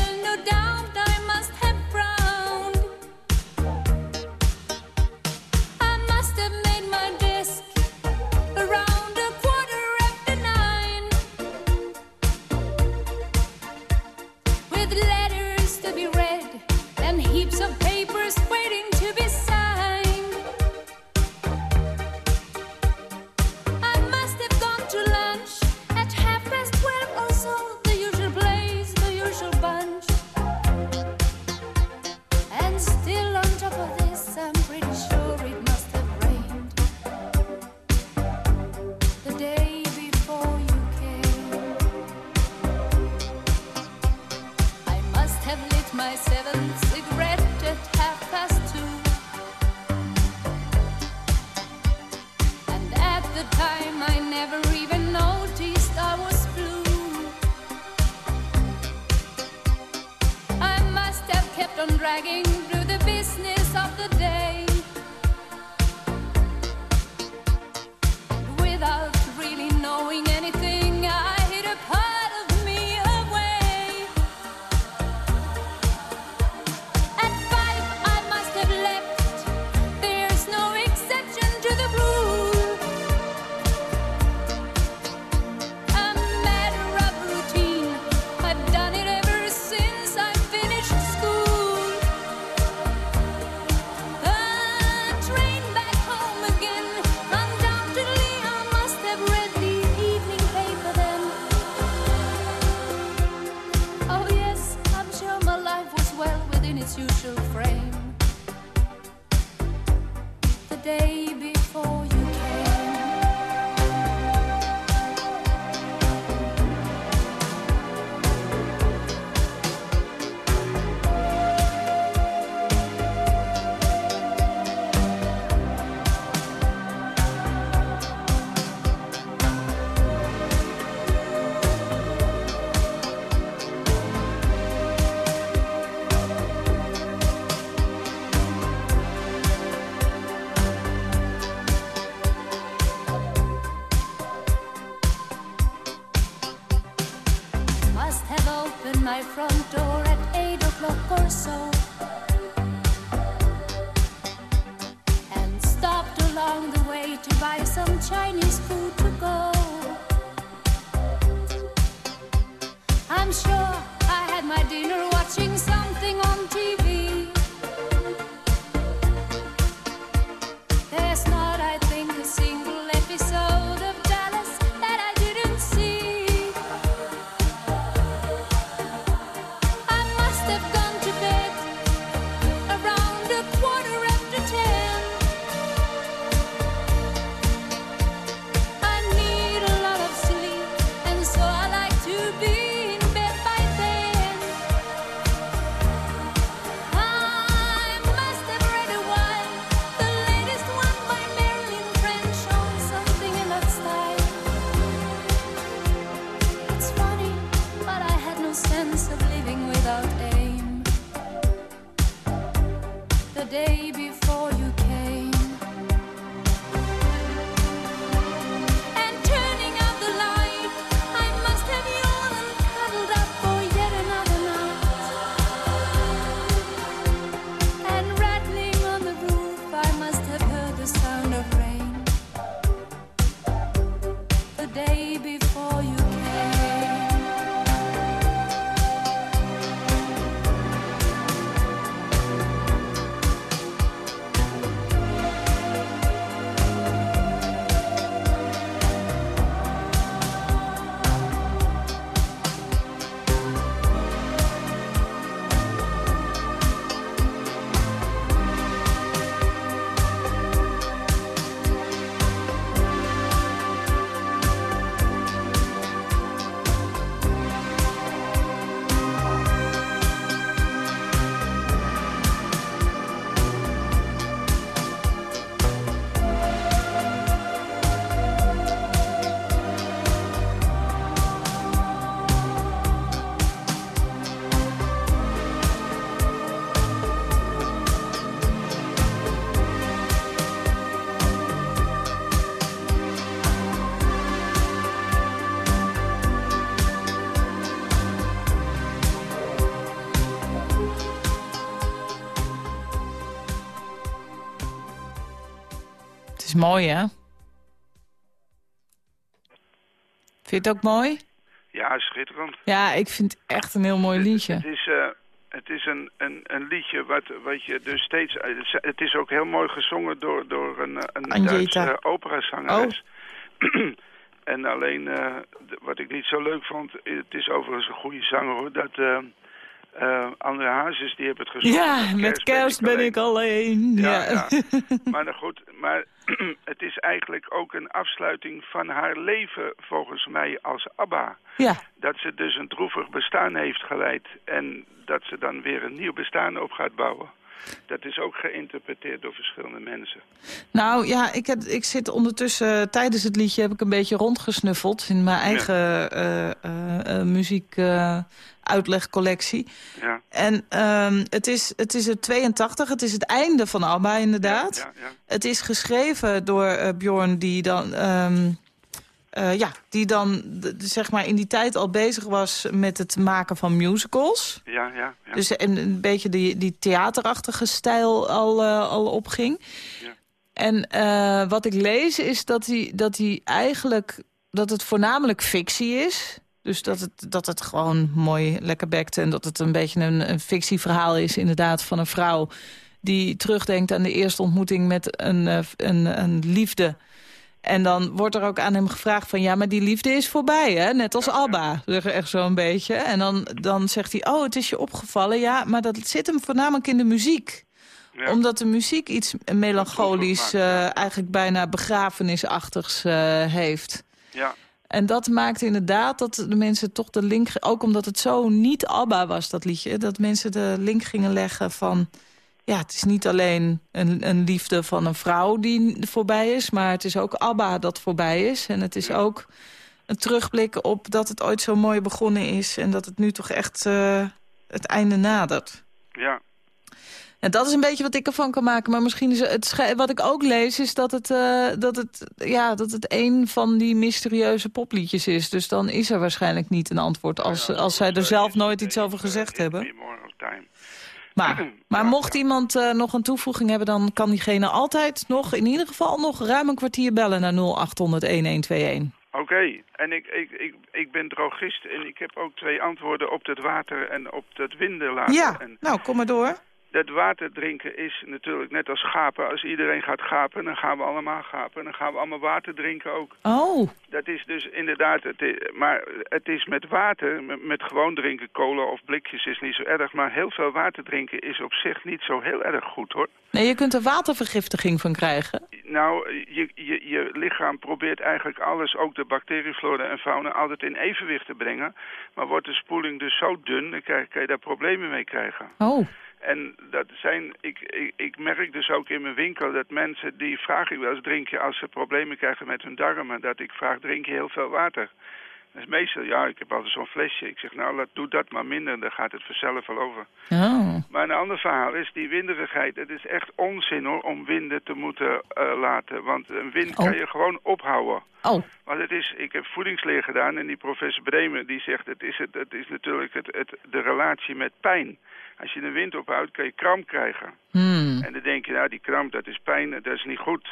is mooi, hè? Vind je het ook mooi? Ja, schitterend. Ja, ik vind het echt een heel mooi liedje. Het is, eh, het is een, een, een liedje wat, wat je dus steeds... Het is ook heel mooi gezongen door, door een, een Agneta. Duitse operazangeres. en alleen, eh, d- wat ik niet zo leuk vond... Het is overigens een goede zanger, hoor. Dat eh eh, André Hazes, die heeft het gezongen. Ja, met kerst ben ik alleen. Ja, Ja. ja. maar nou goed, maar het is eigenlijk ook een afsluiting van haar leven volgens mij als ABBA. Ja. Dat ze dus een droevig bestaan heeft geleid en dat ze dan weer een nieuw bestaan op gaat bouwen. Dat is ook geïnterpreteerd door verschillende mensen. Nou ja, ik, heb, ik zit ondertussen, tijdens het liedje heb ik een beetje rondgesnuffeld in mijn eigen eh, eh, eh, muziek eh, uitlegcollectie. Ja. En ehm, het, is, het is het 82, het is het einde van ABBA inderdaad. Ja, ja. Het is geschreven door eh, Bjorn die dan... ehm, eh, ja, die dan zeg maar in die tijd al bezig was met het maken van musicals. Ja, ja, ja. Dus en een beetje die, die theaterachtige stijl al, eh, al opging. Ja. En eh, wat ik lees is dat hij, dat hij eigenlijk... dat het voornamelijk fictie is. Dus dat het, dat het gewoon mooi lekker bekt... en dat het een beetje een, een fictieverhaal is inderdaad van een vrouw... die terugdenkt aan de eerste ontmoeting met een, een, een liefde... En dan wordt er ook aan hem gevraagd van... ja, maar die liefde is voorbij, hè? Net als Abba, zeg echt zo'n beetje. En dan, dan zegt hij, oh, het is je opgevallen. Ja, maar dat zit hem voornamelijk in de muziek. Ja. Omdat de muziek iets melancholisch... Droevig maakt, ja. eh, eigenlijk bijna begrafenisachtigs eh, heeft. ja. En dat maakt inderdaad dat de mensen toch de link... ook omdat het zo niet Abba was, dat liedje... dat mensen de link gingen leggen van... ja, het is niet alleen een, een liefde van een vrouw die voorbij is... maar het is ook Abba dat voorbij is. En het is ook een terugblik op dat het ooit zo mooi begonnen is... en dat het nu toch echt eh, het einde nadert. ja. En dat is een beetje wat ik ervan kan maken. Maar misschien is het wat ik ook lees is dat het, eh, dat, het, ja, dat het een van die mysterieuze popliedjes is. Dus dan is er waarschijnlijk niet een antwoord als, als zij er zelf nooit iets over gezegd hebben. Time. Maar, maar mocht iemand eh, nog een toevoeging hebben, dan kan diegene altijd nog, in ieder geval nog ruim een kwartier bellen naar 0800-1121. Oké, en ik, ik, ik, ik ben drogist en ik heb ook twee antwoorden op het water en op het winden laten. Ja, En nou kom maar door. Dat water drinken is natuurlijk net als gapen. Als iedereen gaat gapen, dan gaan we allemaal gapen. Dan gaan we allemaal water drinken ook. Oh, Dat is dus inderdaad, het i- maar het is met water, met, met gewoon drinken, kolen of blikjes is niet zo erg. Maar heel veel water drinken is op zich niet zo heel erg goed hoor. nee, je kunt er watervergiftiging van krijgen. Nou, je, je, je lichaam probeert eigenlijk alles, ook de bacterieflora en fauna, altijd in evenwicht te brengen. Maar wordt de spoeling dus zo dun, dan kan je daar problemen mee krijgen. Oh, En dat zijn, ik, ik, ik merk dus ook in mijn winkel dat mensen, die vraag ik wel eens, drink je als ze problemen krijgen met hun darmen, dat ik vraag, drink je heel veel water? Dat is meestal, ja, ik heb altijd zo'n flesje. Ik zeg, nou, laat, doe dat maar minder, dan gaat het vanzelf wel over. oh. Maar een ander verhaal is die winderigheid. Het is echt onzin hoor, om winden te moeten eh, laten. Want een wind Oh. kan je gewoon ophouden. Oh, Want het is, ik heb voedingsleer gedaan en die professor Bremen die zegt... het is, het, het is natuurlijk het, het, de relatie met pijn. Als je een wind ophoudt kan je kramp krijgen. hmm. En dan denk je, nou die kramp dat is pijn, dat is niet goed.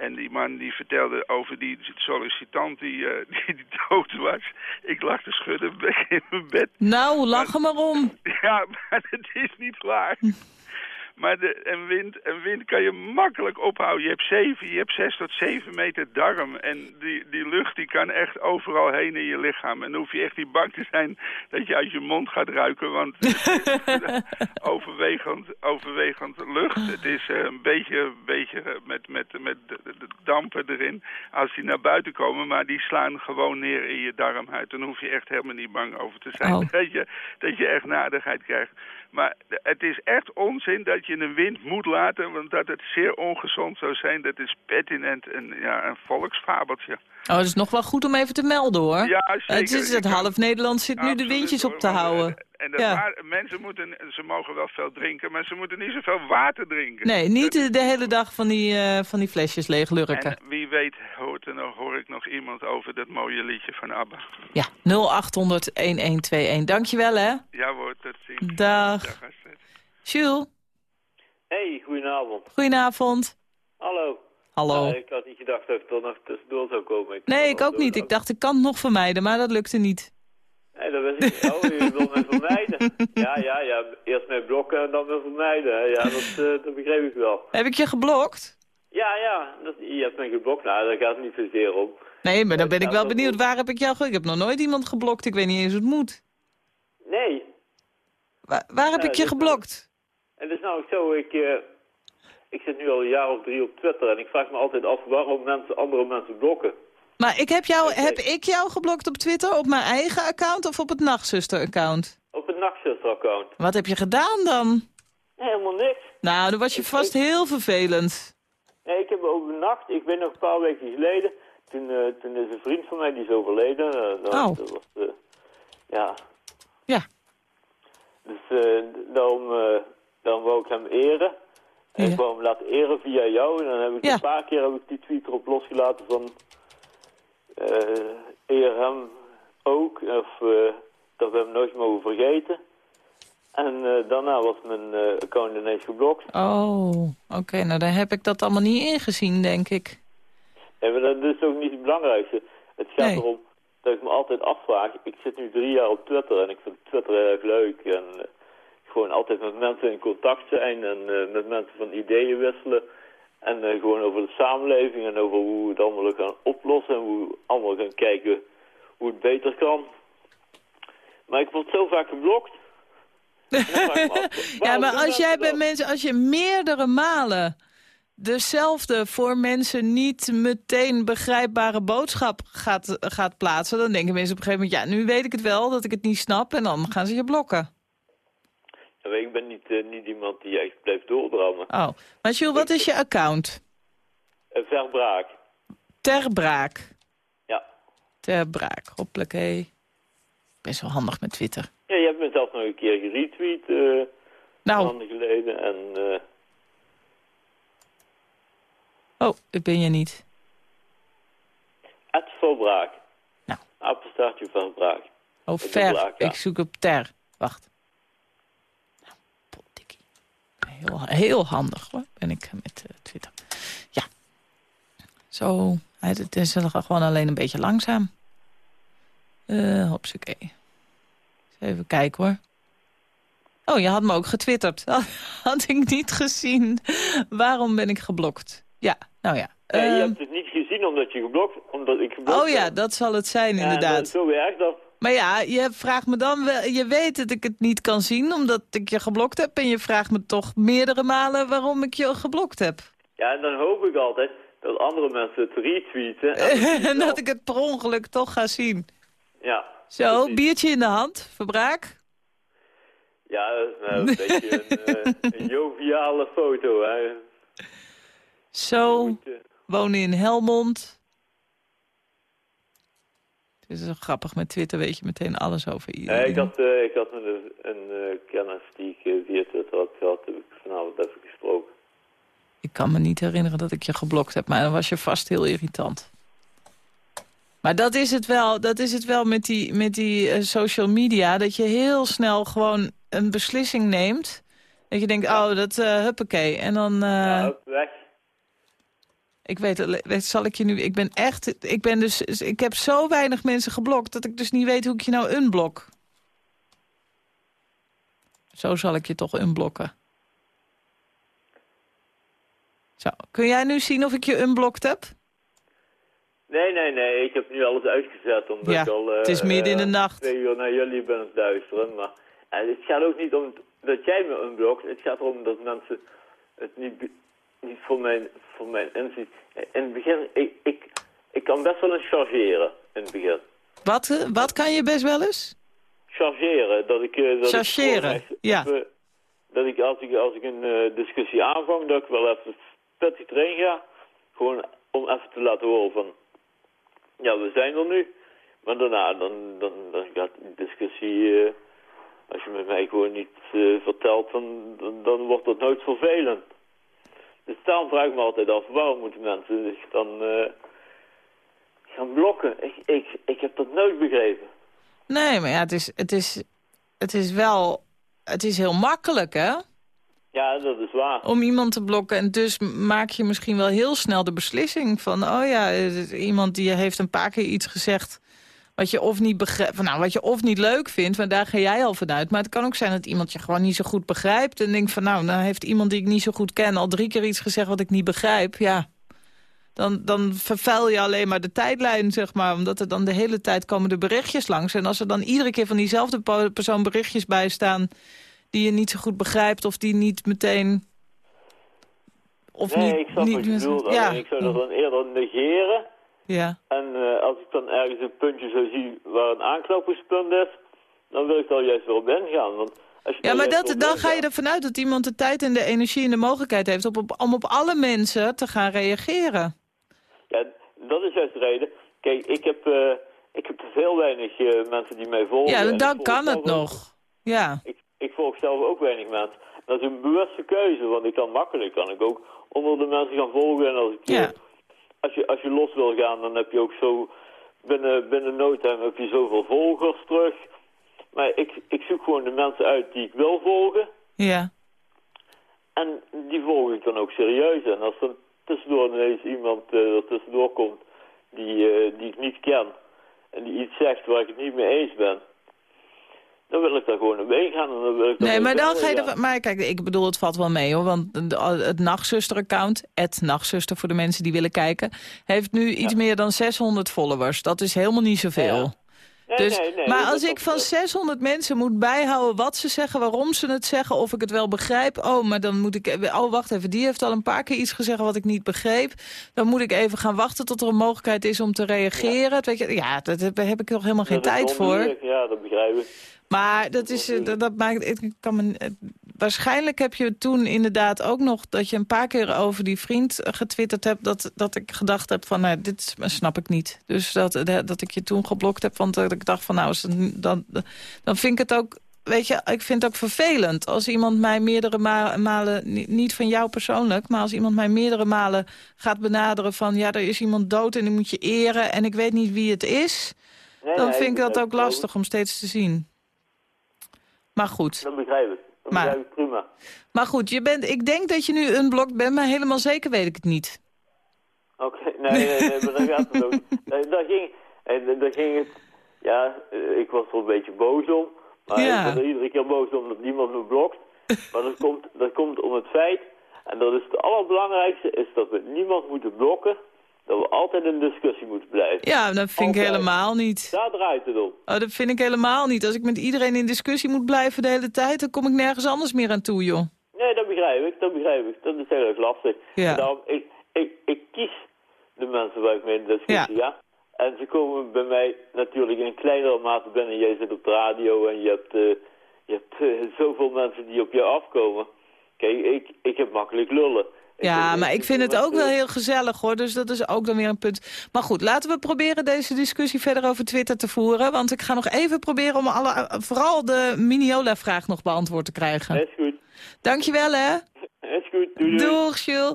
En die man die vertelde over die sollicitant die, eh, die, die dood was. Ik lag te schudden in mijn bed. Nou, lach er maar om. Ja, maar het is niet waar. Maar de, een, wind, een wind kan je makkelijk ophouden. Je hebt, zeven, je hebt zes tot zeven meter darm. En die, die lucht die kan echt overal heen in je lichaam. En dan hoef je echt niet bang te zijn dat je uit je mond gaat ruiken. Want overwegend, overwegend lucht. Het is eh, een beetje, beetje eh, met, met, met de, dampen erin. Als die naar buiten komen, maar die slaan gewoon neer in je darmhuid. Dan hoef je echt helemaal niet bang over te zijn. Oh. Dat, je, dat je echt nadigheid krijgt. Maar het is echt onzin dat je een wind moet laten, want dat het zeer ongezond zou zijn. Dat is pertinent een, ja, een volksfabeltje. Oh, dat is nog wel goed om even te melden, hoor. Ja, zeker. Het is het half Nederland zit nu de windjes op te eh, houden. En dat Ja. mensen moeten, ze mogen wel veel drinken, maar ze moeten niet zoveel water drinken. Nee, niet de, de hele dag van die, eh, van die flesjes leeg lurken. En wie weet hoort er nog, hoor ik nog iemand over dat mooie liedje van ABBA. Ja, 0800-1121. Dankjewel, hè. Ja hoor, tot ziens. Dag. Dag. Jules, Hey, goedenavond. goedenavond. Hallo. Hallo. Ik had niet gedacht dat ik er nog tussendoor zou komen. Ik Nee, ik ook niet. Ik dacht, ik kan het nog vermijden, maar dat lukte niet. Nee, dat wist ik. Oh, je wil me vermijden. Ja, ja, ja. Eerst mij blokken en dan me vermijden. Ja, dat, eh, dat begreep ik wel. Heb ik je geblokt? Ja, ja. Dat, je hebt mij geblokt. Nou, daar gaat het niet zozeer om. Nee, maar dan ben ik wel benieuwd. Waar heb ik jou ge... Ik heb nog nooit iemand geblokt. Ik weet niet eens hoe het moet. Nee. Waar, waar heb Ja, ik je dit- geblokt? En het is nou zo, ik, eh, ik zit nu al een jaar of drie op Twitter en ik vraag me altijd af waarom mensen andere mensen blokken. Maar ik heb, jou, heb ik jou geblokt op Twitter? Op mijn eigen account of op het Nachtzuster-account? Op het Nachtzuster-account. Wat heb je gedaan dan? Helemaal niks. Nou, dan was je vast heel vervelend. Nee, ik heb overnacht, ik ben nog een paar weken geleden, toen, eh, toen is een vriend van mij die is overleden. eh, dat, Oh. dat was, ja. Ja. Dus daarom, daarom wou ik hem eren. En Ja. ik wou hem laten eren via jou. En dan heb ik Ja. een paar keer heb ik die tweet erop losgelaten van... eh eer hem ook. Of eh, dat we hem nooit mogen vergeten. En eh, daarna was mijn account ineens geblokt. Oh, oké. nou, dan heb ik dat allemaal niet ingezien, denk ik. Ja, maar dat is ook niet het belangrijkste. Het gaat Nee. erom dat ik me altijd afvraag. Ik zit nu drie jaar op Twitter en ik vind Twitter heel erg leuk. En gewoon altijd met mensen in contact zijn en eh, met mensen van ideeën wisselen. En eh, gewoon over de samenleving en over hoe we het allemaal gaan oplossen. En hoe we allemaal gaan kijken hoe het beter kan. Maar ik word zo vaak geblokt. Ja, maar als jij bij mensen, als je meerdere malen dezelfde voor mensen niet meteen begrijpbare boodschap gaat, gaat plaatsen, dan denken mensen op een gegeven moment, ja, nu weet ik het wel, dat ik het niet snap, en dan gaan ze je blokken. Maar ik ben niet, eh, niet iemand die echt blijft doordrammen. Oh, maar Jules, wat is je account? Uh, verbraak. Ter braak. Ja. Ter braak, hoppakee. Best wel handig met Twitter. Ja, je hebt me zelfs nog een keer geretweet eh Nou. maanden geleden. En eh, Oh, ik ben je niet. het Verbraak. Nou. Apenstaartje Verbraak. Oh, ver. braak, ja. Ik zoek op ter. Wacht. Nou, potdikkie. Heel, heel handig hoor, ben ik met eh, Twitter. Ja. Zo, het is gewoon alleen een beetje langzaam. Eh, hopsakee. Eens Even kijken hoor. Oh, je had me ook getwitterd. Had ik niet gezien. Waarom ben ik geblokt? Ja, nou ja. Je Ehm, hebt het niet gezien omdat, je geblokt, omdat ik geblokt oh ja, ben. dat zal het zijn Ja, inderdaad. dat- zo werkt dat. Maar ja, je vraagt me dan wel, je weet dat ik het niet kan zien omdat ik je geblokt heb. En je vraagt me toch meerdere malen waarom ik je geblokt heb. Ja, en dan hoop ik altijd dat andere mensen het retweeten. En En dat ik het per ongeluk toch ga zien. Ja. Zo, precies. biertje in de hand, verbraak. Ja, dat is nou een beetje een, eh, een joviale foto, hè. Zo, wonen in Helmond. Het is zo grappig, met Twitter weet je meteen alles over iedereen. ik had, eh, ik had met een, een eh, kennis die ik eh, via Twitter had gehad, heb ik vanavond even gesproken. Ik kan me niet herinneren dat ik je geblokt heb, maar dan was je vast heel irritant. Maar dat is het wel, dat is het wel met die, met die social media, dat je heel snel gewoon een beslissing neemt. Dat je denkt, oh, dat uh, huppakee. En dan, Ja, weg. Ik weet zal ik je nu, ik ben echt, ik ben dus, ik heb zo weinig mensen geblokt, dat ik dus niet weet hoe ik je nou unblok. Zo zal ik je toch unblokken. Zo, kun jij nu zien of ik je unblokt heb? Nee, nee, nee, ik heb nu alles uitgezet omdat Ja, ik al... eh, het is midden in de eh, nacht. Twee uur naar jullie ben het luisteren, maar... En het gaat ook niet om dat jij me unblokt, het gaat erom dat mensen het niet, niet voor mijn, voor mijn inzicht... In het begin, ik, ik, ik kan best wel eens chargeren, in het begin. Wat, eh, wat kan je best wel eens? Chargeren, dat ik... eh, dat ik Chargeren, echt ja. even- dat ik als ik, als ik een eh, discussie aanvang, dat ik wel even pettig erin ga. Gewoon om even te laten horen van... Ja, we zijn er nu. Maar daarna, dan, dan, dan gaat die discussie... als je met mij gewoon niet vertelt, dan, dan, dan wordt dat nooit vervelend. Dus daarom vraag ik me altijd af, waarom moeten mensen zich dan eh, gaan blokken? Ik, ik, ik heb dat nooit begrepen. Nee, maar ja, het is, het is, het is wel... Het is heel makkelijk, hè? Ja, dat is waar. om iemand te blokken. En dus maak je misschien wel heel snel de beslissing van... oh ja, eh, iemand die heeft een paar keer iets gezegd... wat je of niet, begrijpt, nou, wat je of niet leuk vindt, maar daar ga jij al vanuit. Maar het kan ook zijn dat iemand je gewoon niet zo goed begrijpt... en denkt van, nou, nou heeft iemand die ik niet zo goed ken... al drie keer iets gezegd wat ik niet begrijp, ja... Dan, dan vervuil je alleen maar de tijdlijn, zeg maar. Omdat er dan de hele tijd komen de berichtjes langs. En als er dan iedere keer van diezelfde persoon berichtjes bij staan... die je niet zo goed begrijpt of die niet meteen... Of nee, niet, ik snap niet wat je bedoelt. Ja, ik zou dat dan eerder negeren. Ja. En eh, als ik dan ergens een puntje zou zien waar een aanknopingspunt is... dan wil ik daar juist weer op ingaan. Want als je ja maar dat, dan ga je ervan uit dat iemand de tijd en de energie en de mogelijkheid heeft... Op, op, om op alle mensen te gaan reageren. Ja, dat is juist de reden. Kijk, ik heb, eh, ik heb heel weinig eh, mensen die mij volgen. Ja, dan kan het ook- nog. Ja. Ik, ik volg zelf ook weinig mensen. Dat is een bewuste keuze, want ik kan makkelijk kan ik ook onder de mensen gaan volgen. En als, ik, Ja. Als, je, als je los wil gaan, dan heb je ook zo... Binnen, binnen no time heb je zoveel volgers terug. Maar ik, ik zoek gewoon de mensen uit die ik wil volgen. Ja. En die volg ik dan ook serieus. En als er tussendoor ineens iemand eh, er tussendoor komt die, eh, die ik niet ken... en die iets zegt waar ik het niet mee eens ben... dan wil ik daar gewoon mee gaan. En dan wil ik daar Nee, maar dan ga je... Er, maar kijk, ik bedoel, het valt wel mee hoor. Want het Nachtzuster-account, het Nachtzuster voor de mensen die willen kijken... heeft nu iets meer dan 600 followers. Dat is helemaal niet zoveel. Ja. Nee, Dus, nee, nee, maar als ik van eh, 600 mensen moet bijhouden wat ze zeggen, waarom ze het zeggen, of ik het wel begrijp. Oh, maar dan moet ik... Oh, wacht even, die heeft al een paar keer iets gezegd wat ik niet begreep. Dan moet ik even gaan wachten tot er een mogelijkheid is om te reageren. Weet je, ja, daar heb, ik toch helemaal geen tijd voor. Ja, dat begrijp ik. Maar dat, is, eh, dat, dat maakt... Ik kan me, eh, waarschijnlijk heb je toen inderdaad ook nog... dat je een paar keer over die vriend eh, getwitterd hebt... dat, dat ik gedacht heb van, nou, dit snap ik niet. Dus dat, eh, dat ik je toen geblokt heb, want dat ik dacht van... nou, als het- dan, dan vind ik het ook... Weet je, ik vind het ook vervelend als iemand mij meerdere ma- malen... ni- niet van jou persoonlijk, maar als iemand mij meerdere malen gaat benaderen... van ja, er is iemand dood en die moet je eren... en ik weet niet wie het is... Nee, dan nee, vind ik dat ook lastig om steeds te zien. Maar goed. Dat begrijp ik. Maar- prima. Goed, je bent, ik denk dat je nu een blok bent, maar helemaal zeker weet ik het niet. Oké, nee, nee, nee, maar daar gaat het ook. Daar, ging, daar ging het... Ja, eh, ik was er een beetje boos om. Maar Ja. ik ben er iedere keer boos om dat niemand me blokt. Maar dat komt, dat komt om het feit... En dat is het allerbelangrijkste, is dat we niemand moeten blokken. Dat we altijd in discussie moeten blijven. Ja, dat vind ik helemaal niet. Daar draait het om. Oh, dat vind ik helemaal niet. Als ik met iedereen in discussie moet blijven de hele tijd, dan kom ik nergens anders meer aan toe, joh. Nee, dat begrijp ik, dat begrijp ik. Dat is heel erg lastig. Ja. En daarom, ik, ik, ik kies de mensen waar ik mee in discussie ga. En ze komen bij mij natuurlijk in kleinere mate binnen. Jij zit op de radio en je hebt, eh, je hebt eh, zoveel mensen die op je afkomen. Kijk, ik, ik heb makkelijk lullen. Ja, maar ik vind het ook wel eh, heel gezellig, hoor. Dus dat is ook dan weer een punt. Maar goed, laten we proberen deze discussie verder over Twitter te voeren. Want ik ga nog even proberen om alle, vooral de Miniola-vraag nog beantwoord te krijgen. Is goed. Dankjewel, hè. Is goed, doei doei. Doeg, Jules.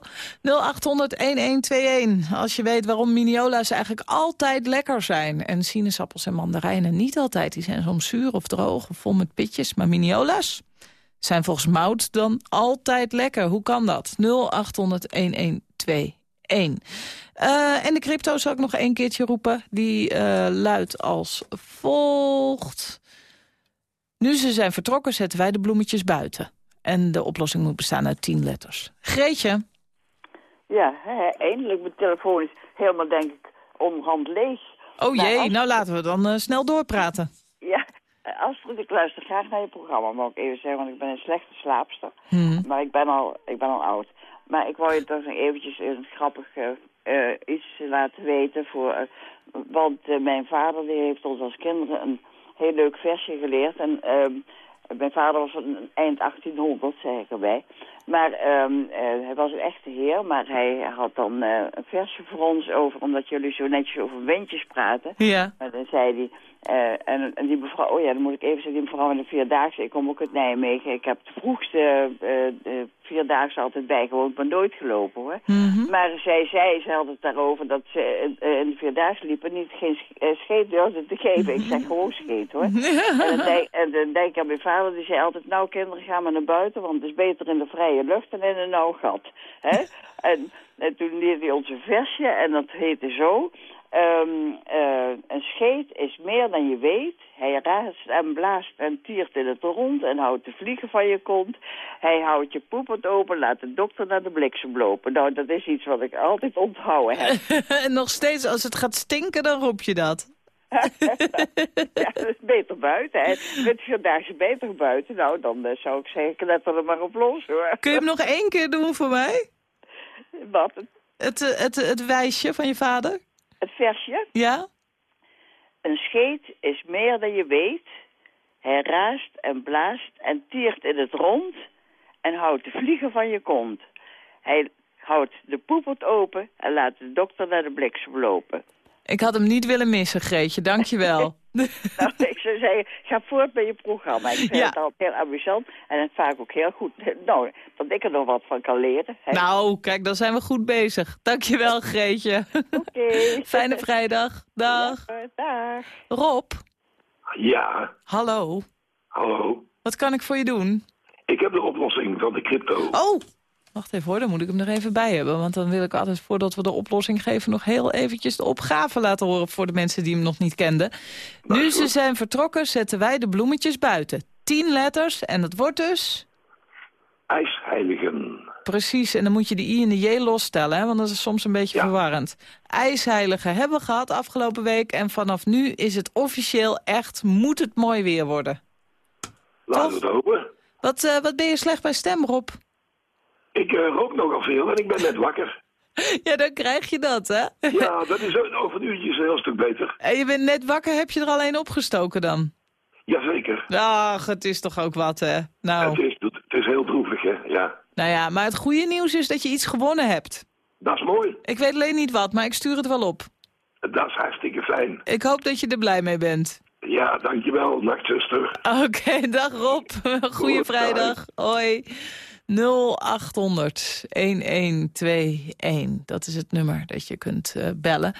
0800-1121. Als je weet waarom miniola's eigenlijk altijd lekker zijn. En sinaasappels en mandarijnen niet altijd. Die zijn soms zuur of droog of vol met pitjes. Maar miniola's zijn volgens Mout dan altijd lekker. Hoe kan dat? 0800-1121. Eh, en de crypto zal ik nog één keertje roepen. Die eh, luidt als volgt. Nu ze zijn vertrokken zetten wij de bloemetjes buiten. En de oplossing moet bestaan uit tien letters. Greetje. Ja, hè, eindelijk. Mijn telefoon is helemaal, denk ik, onderhand leeg. Oh jee, nou laten we dan eh, snel doorpraten. Eh, Astrid, ik luister graag naar je programma, mag ik even zeggen, want ik ben een slechte slaapster. Hmm. Maar ik ben al, ik ben al oud. Maar ik wou je toch nog eventjes een grappig eh, iets laten weten. Voor, want mijn vader die heeft ons als kinderen een heel leuk versje geleerd. En ehm, mijn vader was van eind 1800, zeg ik erbij. Maar ehm, eh, hij was een echte heer, maar hij had dan eh, een versje voor ons over... omdat jullie zo netjes over windjes praten. Ja. Maar dan zei hij, eh, en, en die mevrouw, oh ja, dan moet ik even zeggen, die mevrouw in de Vierdaagse, ik kom ook uit Nijmegen. Ik heb de vroegste eh, vierdaagse altijd bijgewoond, maar nooit gelopen hoor. Mhm. Maar zij zei, ze had het daarover dat ze in de vierdaagse liepen niet geen sch- scheet durfde te geven. Ik zeg gewoon scheet hoor. En dan, denk, en dan denk ik aan mijn vader, die zei altijd, nou kinderen gaan maar naar buiten, want het is beter in de vrije lucht dan in een nauw gat. Hè? En, en toen leerde hij ons een versje en dat heette zo. ehm, eh, een scheet is meer dan je weet. Hij raast en blaast en tiert in het rond en houdt de vliegen van je kont. Hij houdt je poepert open, laat de dokter naar de bliksem lopen. Nou, dat is iets wat ik altijd onthouden heb. en nog steeds, als het gaat stinken, dan roep je dat. ja, dat is beter buiten. Hè. Met vierdaagse beter buiten. Nou, dan eh, zou ik zeggen, knetter er maar op los hoor. Kun je hem nog één keer doen voor mij? Wat? Het, eh, het, het wijsje van je vader? Het versje? Ja? Een scheet is meer dan je weet. Hij raast en blaast en tiert in het rond en houdt de vliegen van je kont. Hij houdt de poepert open en laat de dokter naar de bliksem lopen. Ik had hem niet willen missen, Greetje. Dank je wel. nou, ik zou zeggen, ga voort met je programma. Ik vind Ja. het altijd heel amusant en het vaak ook heel goed. Nou, dat ik er nog wat van kan leren. hè. Nou, kijk, dan zijn we goed bezig. Dank je wel, Greetje. Oké. Fijne vrijdag. Dag. Dag. Rob, Ja, hallo. hallo. Wat kan ik voor je doen? Ik heb de oplossing van de crypto. Oh, wacht even hoor, dan moet ik hem er even bij hebben. Want dan wil ik altijd, voordat we de oplossing geven... nog heel eventjes de opgave laten horen voor de mensen die hem nog niet kenden. Nu ze zijn vertrokken, zetten wij de bloemetjes buiten. Tien letters en dat wordt dus... IJsheiligen. Precies, en dan moet je de I en de J losstellen, hè, want dat is soms een beetje verwarrend. IJsheiligen hebben we gehad afgelopen week... en vanaf nu is het officieel echt, moet het mooi weer worden. Laten we het hopen. Wat, eh, wat ben je slecht bij stem, Rob? Ik eh, rook nogal veel en ik ben net wakker. Ja, dan krijg je dat, hè? Ja, dat is over een uurtje een heel stuk beter. En je bent net wakker, heb je er alleen opgestoken dan? Jazeker. Ach, het is toch ook wat, hè? Nou, Het, is, het is heel droevig, hè. Ja, nou ja, maar het goede nieuws is dat je iets gewonnen hebt. dat is mooi. Ik weet alleen niet wat, maar ik stuur het wel op. Dat is hartstikke fijn. Ik hoop dat je er blij mee bent. Ja, dankjewel, nachtzuster. Oké, dag Rob. Goeie Goed, vrijdag. Hoi. 0800 1121. Dat is het nummer dat je kunt eh, bellen.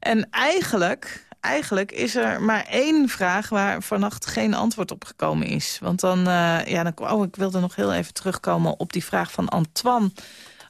En eigenlijk, eigenlijk is er maar één vraag waar vannacht geen antwoord op gekomen is. Want dan, eh, ja, dan oh, ik wilde nog heel even terugkomen op die vraag van Antoine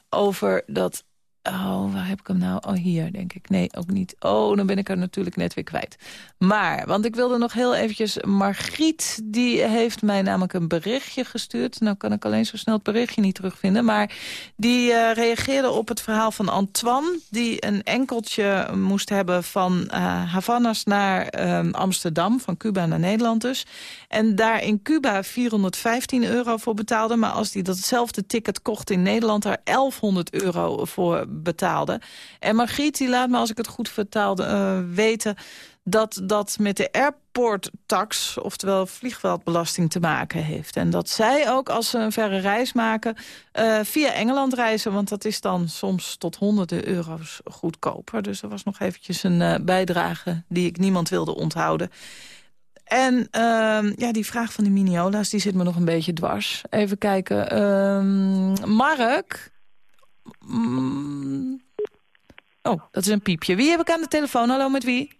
over dat Oh, waar heb ik hem nou? Oh, hier, denk ik. Nee, ook niet. Oh, dan ben ik er natuurlijk net weer kwijt. Maar, want ik wilde nog heel eventjes... Margriet, die heeft mij namelijk een berichtje gestuurd. Nou kan ik alleen zo snel het berichtje niet terugvinden. Maar die eh, reageerde op het verhaal van Antoine... die een enkeltje moest hebben van eh Havanas naar eh, Amsterdam. Van Cuba naar Nederland dus. En daar in Cuba 415 euro voor betaalde. Maar als hij datzelfde ticket kocht in Nederland... daar 1100 euro voor betaalde. En Margriet die laat me, als ik het goed vertaalde, eh, weten... dat dat met de airport tax, oftewel vliegveldbelasting, te maken heeft. En dat zij ook, als ze een verre reis maken, eh, via Engeland reizen. Want dat is dan soms tot honderden euro's goedkoper. Dus er was nog eventjes een eh, bijdrage die ik niemand wilde onthouden. En ehm, ja, die vraag van de miniola's, die zit me nog een beetje dwars. Even kijken. Ehm, Mark? Mm. Oh, dat is een piepje. Wie heb ik aan de telefoon? Hallo, met wie?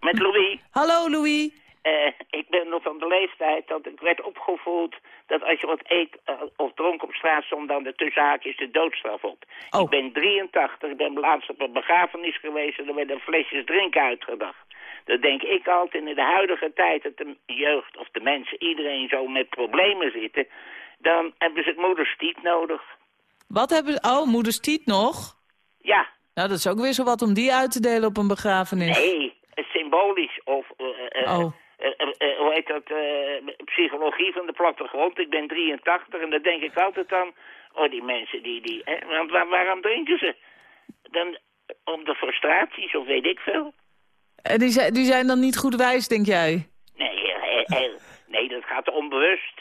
Met Louis. Hallo, Louis. Eh, ik ben nog van de leeftijd dat ik werd opgevoed dat als je wat eet eh, of dronk op straat stond dan de tussenhaakjes de doodstraf op. Oh. Ik ben 83, ik ben laatst op een begrafenis geweest en er werden flesjes drinken uitgedacht. Dan denk ik altijd in de huidige tijd dat de jeugd of de mensen, iedereen zo met problemen zitten, dan hebben ze het moederstiet nodig. Wat hebben... Oh, moeders Tiet nog? Ja, Nou, dat is ook weer zo wat om die uit te delen op een begrafenis. nee, symbolisch of... eh, eh, Oh. eh, eh, eh, hoe heet dat, eh, psychologie van de plattegrond. Ik ben 83 en dan denk ik altijd aan... Oh, die mensen, die... die hè, want waar, waarom drinken ze? Dan om de frustraties of weet ik veel. En die zijn, die zijn dan niet goed wijs, denk jij? Nee, eh, eh, nee dat gaat onbewust.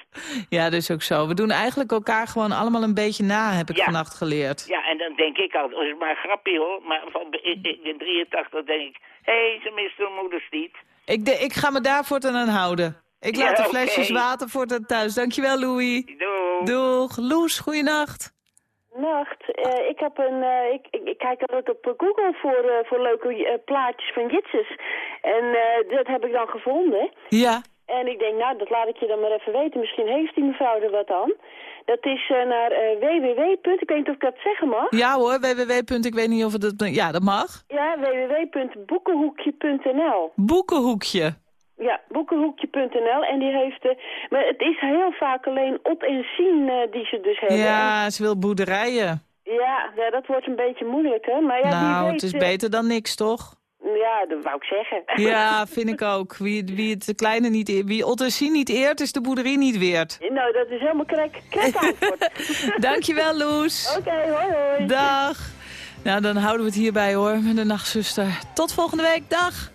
Ja, dat is ook zo. We doen eigenlijk elkaar gewoon allemaal een beetje na, heb ik Ja. vannacht geleerd. Ja, en dan denk ik altijd... Oh, is maar een grapje hoor. Maar van, ben 83 denk ik... Hé, hey, ze mist hun moeders niet. Ik, de, ik ga me daar voortaan aan houden. Ik Ja, laat de flesjes water voortaan thuis. Dankjewel, Louis. Doei. Doeg. Loes, goeienacht. Nacht. Eh, ik, heb een, eh, ik, ik, ik kijk altijd op Google voor, eh, voor leuke plaatjes van gidsers. En eh, dat heb ik dan gevonden. Ja. En ik denk, nou, dat laat ik je dan maar even weten. Misschien heeft die mevrouw er wat aan. Dat is eh, naar eh, www. Ik weet niet of ik dat zeggen mag. Ja hoor, www. Ik weet niet of het... Ja, dat mag. Ja, www.boekenhoekje.nl. Boekenhoekje. Ja, boekenhoekje.nl. En die heeft... eh, maar het is heel vaak alleen op en zien die ze dus hebben. Ja, ze wil boerderijen. Ja, ja, dat wordt een beetje moeilijker. Maar ja, nou, weet, het is beter dan niks, toch? Ja, dat wou ik zeggen. Ja, vind ik ook. Wie, wie het de kleine niet eert, wie Ottersie niet eert, is de boerderie niet weert. Nou, dat is helemaal krek, krek antwoord. Dankjewel, Loes. Oké, hoi hoi. Dag. Nou, dan houden we het hierbij hoor, met de nachtzuster. Tot volgende week, dag.